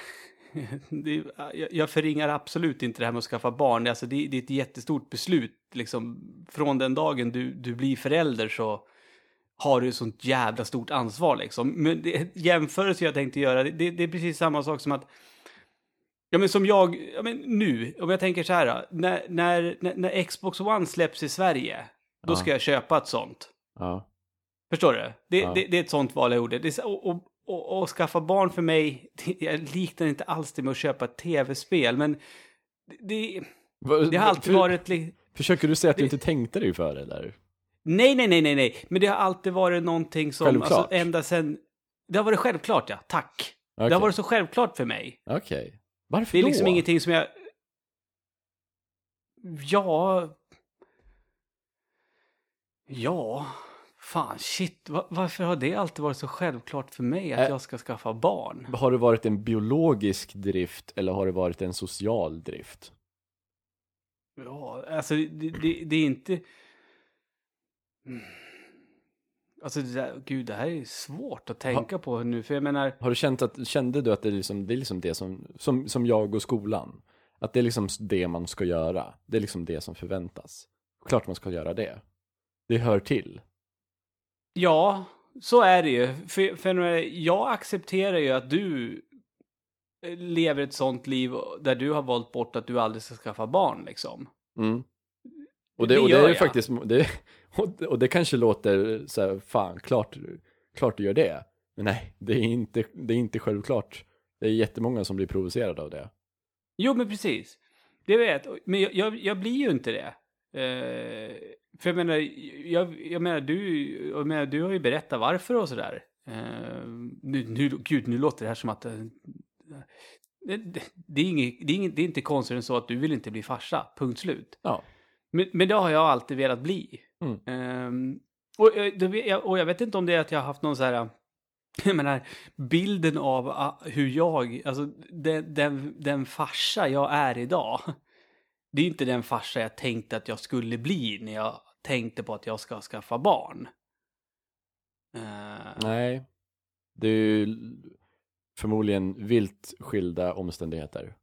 det jag, jag förringar absolut inte det här med att skaffa barn, alltså det, det är ett jättestort beslut, liksom, från den dagen du, du blir förälder så har du sånt jävla stort ansvar liksom. Men det, jämförelse jag tänkte göra, det, det är precis samma sak som att Ja men som jag, ja men nu, om jag tänker så här, då, när, när, när, Xbox One släpps i Sverige, då Ja. ska jag köpa ett sånt. Ja. Förstår du? Det, Ja. det, det är ett sånt val jag gjorde. Det, och, och, och, och skaffa barn för mig, det, jag liknar inte alls det med att köpa ett tv-spel, men det, det, det har alltid varit... Försöker du säga att du det- inte tänkte dig för eller? Nej, nej, nej, nej, nej. Men det har alltid varit någonting som... Självklart. Alltså, ända sen... Det har varit självklart, ja. Tack. Det Okej. har varit så självklart för mig. Okej. Varför Det är då? liksom ingenting som jag... Ja... Ja... Fan, shit. Va- varför har det alltid varit så självklart för mig att jag ska skaffa barn? Har det varit en biologisk drift eller har det varit en social drift? Ja, alltså det, det, det är inte... Alltså, det där, gud, det här är svårt att tänka på nu. För jag menar, Har du känt att, kände du att det är liksom det, är liksom det som, som, som jag och skolan? Att det är liksom det man ska göra. Det är liksom det som förväntas. Klart man ska göra det. Det hör till. ja, så är det ju. För, för jag accepterar ju att du lever ett sånt liv där du har valt bort att du aldrig ska skaffa barn, liksom. Mm. Och det, Det och det är jag. faktiskt, det, och, det- och det kanske låter så här, fan, klart, klart du gör det. Men nej, det är inte, det är inte självklart. Det är jättemånga som blir provocerade av det. Jo, men precis. Det vet Men jag, jag, jag blir ju inte det. Eh, för jag menar, jag, jag menar, du, jag menar, du har ju berättat varför och sådär. Eh, nu, nu, gud, nu låter det här som att... eh, Det, det, det, är inget, det, är inget, det är inte konstigt än så att du vill inte bli farsa, punkt slut. Ja. Men, men det har jag alltid velat bli. Mm. Ehm, och, eh, och jag vet inte om det är att jag har haft någon så här... Jag menar, bilden av ah, hur jag, alltså den, den, den farsa jag är idag. Det är inte den farsa jag tänkte att jag skulle bli när jag tänkte på att jag ska skaffa barn. Eh, Nej. Det är ju förmodligen vilt skilda omständigheter.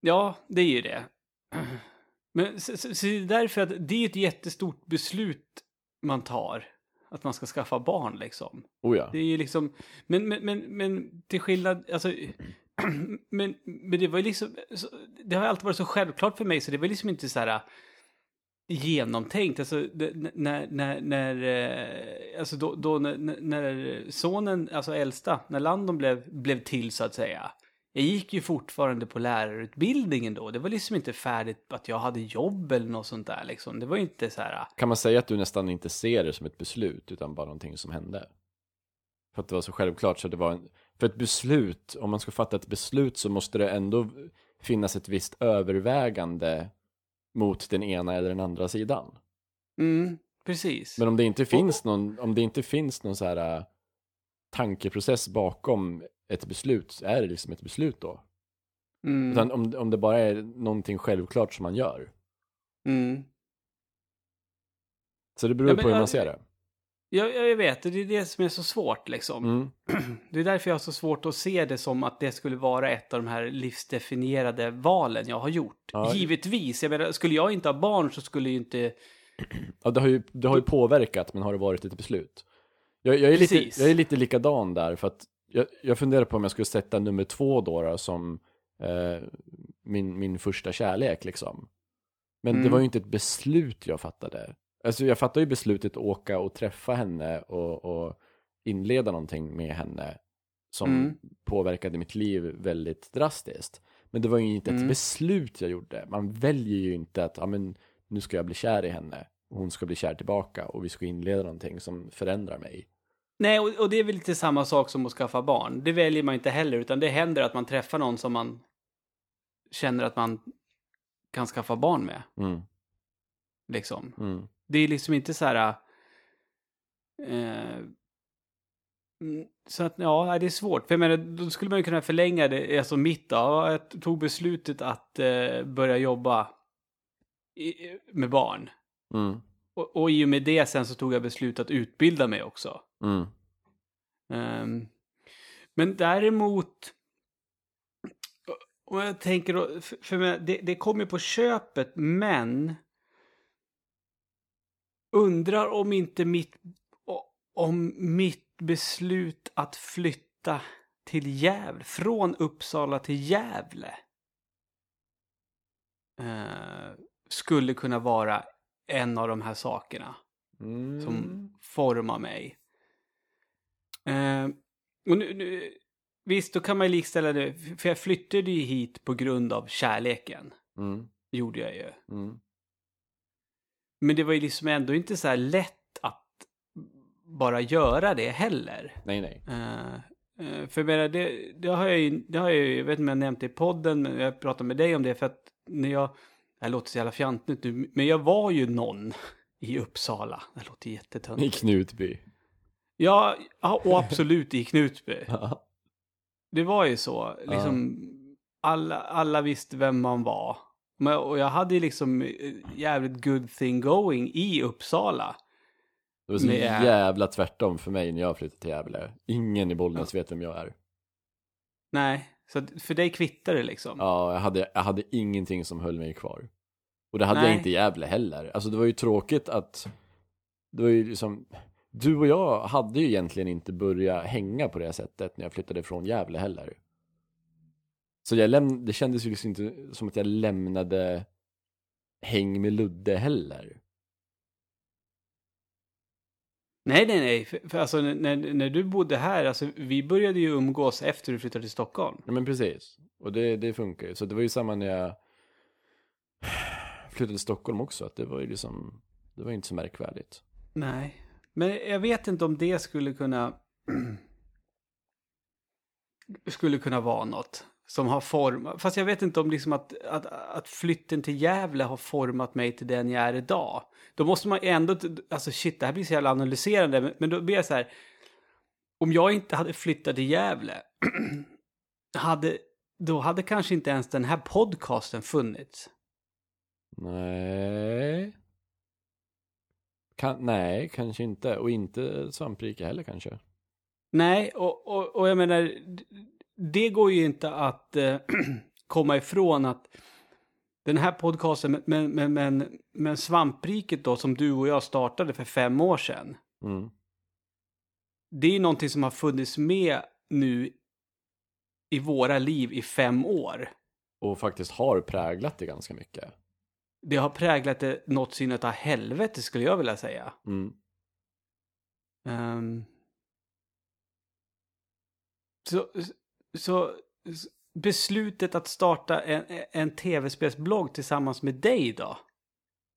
Ja, det är ju det. Men så, så, så det är därför att det är ett jättestort beslut man tar. Att man ska skaffa barn liksom. Oh ja. Det är ju liksom, men, men, men, men till skillnad, alltså, men, men det var ju liksom, det har alltid varit så självklart för mig så det var liksom inte så här genomtänkt. Alltså när, när, när, eh, alltså då, då när, när sonen, alltså äldsta, när Landon blev, blev till så att säga. Jag gick ju fortfarande på lärarutbildningen då. Det var liksom inte färdigt att jag hade jobb eller något sånt där liksom. Det var ju inte så här, Kan man säga att du nästan inte ser det som ett beslut utan bara någonting som hände? För att det var så självklart så det var en... För ett beslut, om man ska fatta ett beslut så måste det ändå finnas ett visst övervägande mot den ena eller den andra sidan. mm, precis. Men om det inte finns någon, om det inte finns någon så här äh, tankeprocess bakom ett beslut, är det liksom ett beslut då? Mm. Utan om, om det bara är någonting självklart som man gör. Mm. Så det beror Ja, på hur man ser det. Jag, jag vet, det är det som är så svårt liksom. Mm. Det är därför jag har så svårt att se det som att det skulle vara ett av de här livsdefinierade valen jag har gjort. Ja. Givetvis, jag menar, skulle jag inte ha barn så skulle ju inte... Ja, det har ju, det har ju påverkat, men har det varit ett beslut? Jag, jag, är, lite, jag är lite likadan där, för att jag, jag funderar på om jag skulle sätta nummer två då, då som eh, min, min första kärlek liksom. Men det Mm. var ju inte ett beslut jag fattade. Alltså jag fattade ju beslutet att åka och träffa henne och, och inleda någonting med henne som Mm. påverkade mitt liv väldigt drastiskt. Men det var ju inte ett Mm. beslut jag gjorde. Man väljer ju inte att, ja men nu ska jag bli kär i henne och hon ska bli kär tillbaka och vi ska inleda någonting som förändrar mig. Nej, och, och det är väl lite samma sak som att skaffa barn. Det väljer man inte heller, utan det händer att man träffar någon som man känner att man kan skaffa barn med. Mm, Liksom. mm, Det är liksom inte så här... Eh, så att, ja, det är svårt. För jag menar, då skulle man ju kunna förlänga det, alltså mitt då. Jag tog beslutet att eh, börja jobba i, med barn. mm, Och, och i och med det sen så tog jag beslut att utbilda mig också. Mm, Ehm, men däremot... Och jag tänker då, för, för mig, det, det kommer på köpet, men... Undrar om inte mitt... Om mitt beslut att flytta till Gävle, från Uppsala till Gävle. eh, skulle kunna vara en av de här sakerna mm. som formar mig. Eh, och nu, nu, visst, då kan man ju likställa det, för jag flyttade ju hit på grund av kärleken. Mm, Gjorde jag ju. mm, Men det var ju liksom ändå inte så här lätt att bara göra det heller. nej, nej. Eh, för menar, det, det har jag ju, det har jag ju, jag vet inte om jag nämnt det i podden, men jag pratat med dig om det, för att när jag det låter så jävla fjantigt nu, men jag var ju någon i Uppsala. Det låter I jättetöntigt. Knutby. Ja, ja, och absolut i Knutby. Ja. Det var ju så. Liksom, alla, alla visste vem man var. Men, och jag hade ju liksom eh, jävligt good thing going i Uppsala. Det var så Med- jävla tvärtom för mig när jag flyttade till Gävle. Ingen i Bollnäs vet vem jag är. Nej, så för dig kvittar det liksom. Ja, jag hade, jag hade ingenting som höll mig kvar. Och det hade Nej. jag inte i Gävle heller. Alltså det var ju tråkigt att, det var ju liksom, du och jag hade ju egentligen inte börjat hänga på det sättet när jag flyttade från Gävle heller. Så jag läm- det kändes ju liksom inte som att jag lämnade häng med Ludde heller. Nej, nej, nej. För, för alltså när, när du bodde här, alltså vi började ju umgås efter du flyttade till Stockholm. Ja men precis. Och det, det funkar ju. Så det var ju samma när jag flyttade till Stockholm också. Att det var ju liksom, det var inte så märkvärdigt. Nej. Men jag vet inte om det skulle kunna... skulle kunna vara något som har format... Fast jag vet inte om liksom att, att, att flytten till Gävle har format mig till den jag är idag. Då måste man ändå... Alltså shit, det här blir så jävla analyserande. Men, men då blir jag så här... Om jag inte hade flyttat till Gävle... hade, då hade kanske inte ens den här podcasten funnits. Nej. Kan, nej, kanske inte. Och inte svamprika heller kanske. Nej, och, och, och jag menar, det går ju inte att eh, komma ifrån att den här podcasten, men, men, men, men svampriket då, som du och jag startade för fem år sedan, Mm. det är ju någonting som har funnits med nu i våra liv i fem år. Och faktiskt har präglat det ganska mycket. Det har präglat det något sin av helvete skulle jag vilja säga. Mm. Ehm. så, så beslutet att starta en, en tv-spelsblogg tillsammans med dig då?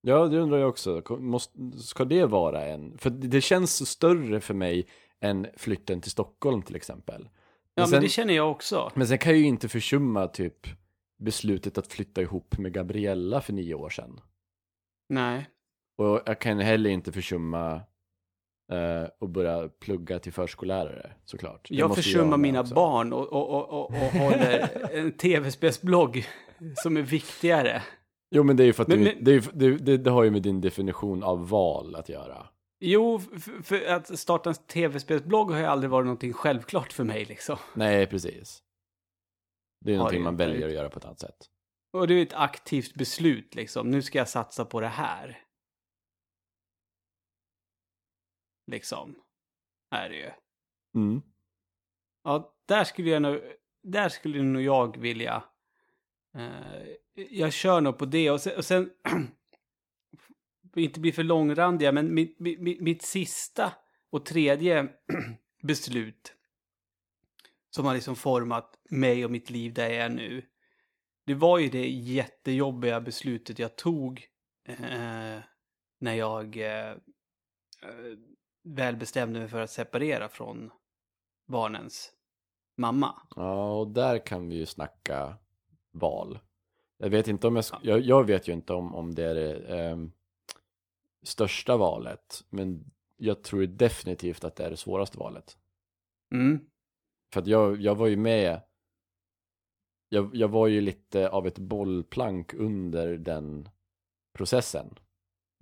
Ja, det undrar jag också. Måste, ska det vara en? För det känns större för mig än flytten till Stockholm till exempel. Ja, Men men sen, det känner jag också. men sen kan jag ju inte försumma typ beslutet att flytta ihop med Gabriella för nio år sedan. Nej. Och jag kan heller inte försumma eh, att börja plugga till förskollärare, såklart. Det Jag försummar mina också. barn och, och, och, och, och håller en tv-spelsblogg som är viktigare. Jo, men det är ju för att Men- du, det, är, det, det, det har ju med din definition av val att göra. Jo, för, för att starta en tv-spelsblogg har ju aldrig varit någonting självklart för mig liksom. Nej, precis. Det är någonting man väljer att göra på ett annat sätt. Och det är ett aktivt beslut liksom. Nu ska jag satsa på det här. Liksom. Är det ju. Mm. Ja, där skulle jag nog, där skulle nog jag vilja. Eh, jag kör nog på det och sen, och sen inte bli för långrandiga, men mitt, mitt, mitt sista och tredje beslut som har liksom format mig och mitt liv där jag är nu. Det var ju det jättejobbiga beslutet jag tog eh, när jag eh, eh, väl bestämde mig för att separera från barnens mamma. Ja, och där kan vi ju snacka val. Jag vet inte om jag, sk- jag, jag vet ju inte om, om det är det ehm, största valet, men jag tror definitivt att det är det svåraste valet. Mm. För att jag, jag var ju med, jag, jag var ju lite av ett bollplank under den processen.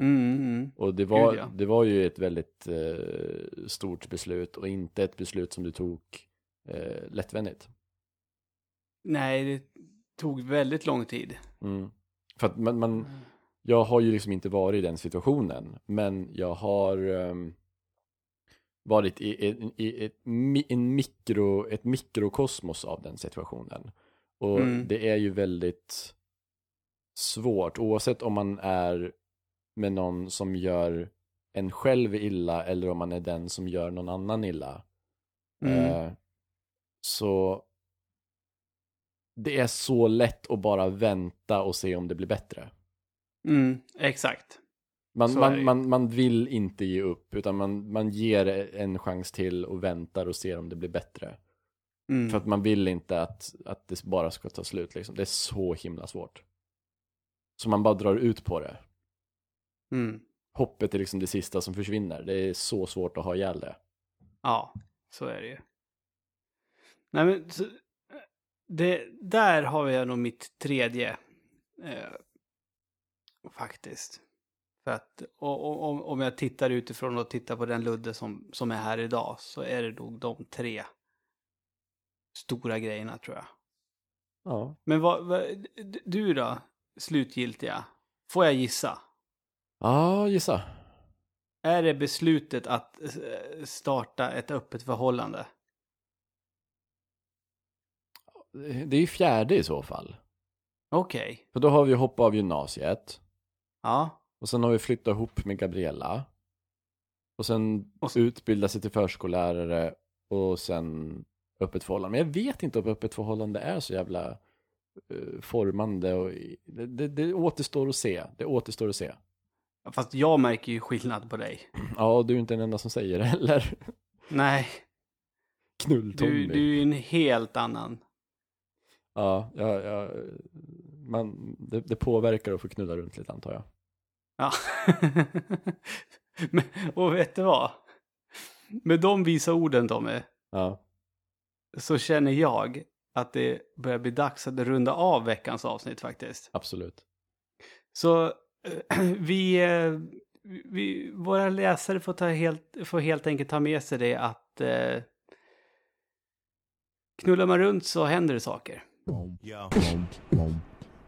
Mm, mm. Och det var, Gud, ja. det var ju ett väldigt eh, stort beslut och inte ett beslut som du tog eh, lättvändigt. Nej, det tog väldigt lång tid. Mm. För att man, man, jag har ju liksom inte varit i den situationen, men jag har ehm, varit i, i, i ett, en mikro, ett mikrokosmos av den situationen. Och Mm. det är ju väldigt svårt, oavsett om man är med någon som gör en själv illa eller om man är den som gör någon annan illa. Mm. Eh, så det är så lätt att bara vänta och se om det blir bättre. Mm, exakt. Man, man, man, man vill inte ge upp, utan man, man ger en chans till och väntar och ser om det blir bättre. Mm. För att man vill inte att, att det bara ska ta slut. Liksom. Det är så himla svårt. Så man bara drar ut på det. Mm. Hoppet är liksom det sista som försvinner. Det är så svårt att ha ihjäl det. Ja, så är det ju. Nej men, så, det, där har jag nog mitt tredje. Eh, faktiskt. För att och, och, om, jag tittar utifrån och tittar på den Ludde som, som är här idag så är det nog de tre stora grejerna tror jag. Ja. Men vad, vad, du då? Slutgiltiga. Får jag gissa? Ja, gissa. Är det beslutet att eh, starta ett öppet förhållande? Det är ju fjärde i så fall. Okej. För då har vi hoppat av gymnasiet. Ja. Och sen har vi flyttat ihop med Gabriella. Och sen Och så- utbilda sig till förskollärare och sen öppet förhållande. Men jag vet inte om öppet förhållande är så jävla eh, formande. Och, det, det, det återstår att se. Det återstår att se. Fast jag märker ju skillnad på dig. Ja, och du är inte den enda som säger det heller. Nej, Knull-Tommy. du, du är ju en helt annan. Ja, ja, ja man, det, det påverkar att få knulla runt lite antar jag. Ja. Men, och vet du vad? Med de visa orden Tommy, Ja, så känner jag att det börjar bli dags att runda av veckans avsnitt faktiskt. absolut. Så vi, eh, vi, våra läsare får, ta helt, får helt enkelt ta med sig det att eh, knullar man runt så händer det saker.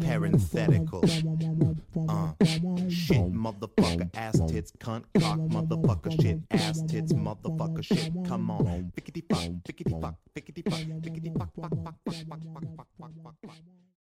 Parenthetical. Uh. Shit, motherfucker, ass tits, cunt, cock, motherfucker, shit, ass tits, motherfucker, shit. Come on. Fickety fuck, fickety fuck, fickety fuck, fickety fuck, fuck, fuck, fuck, fuck, fuck, fuck, fuck, fuck.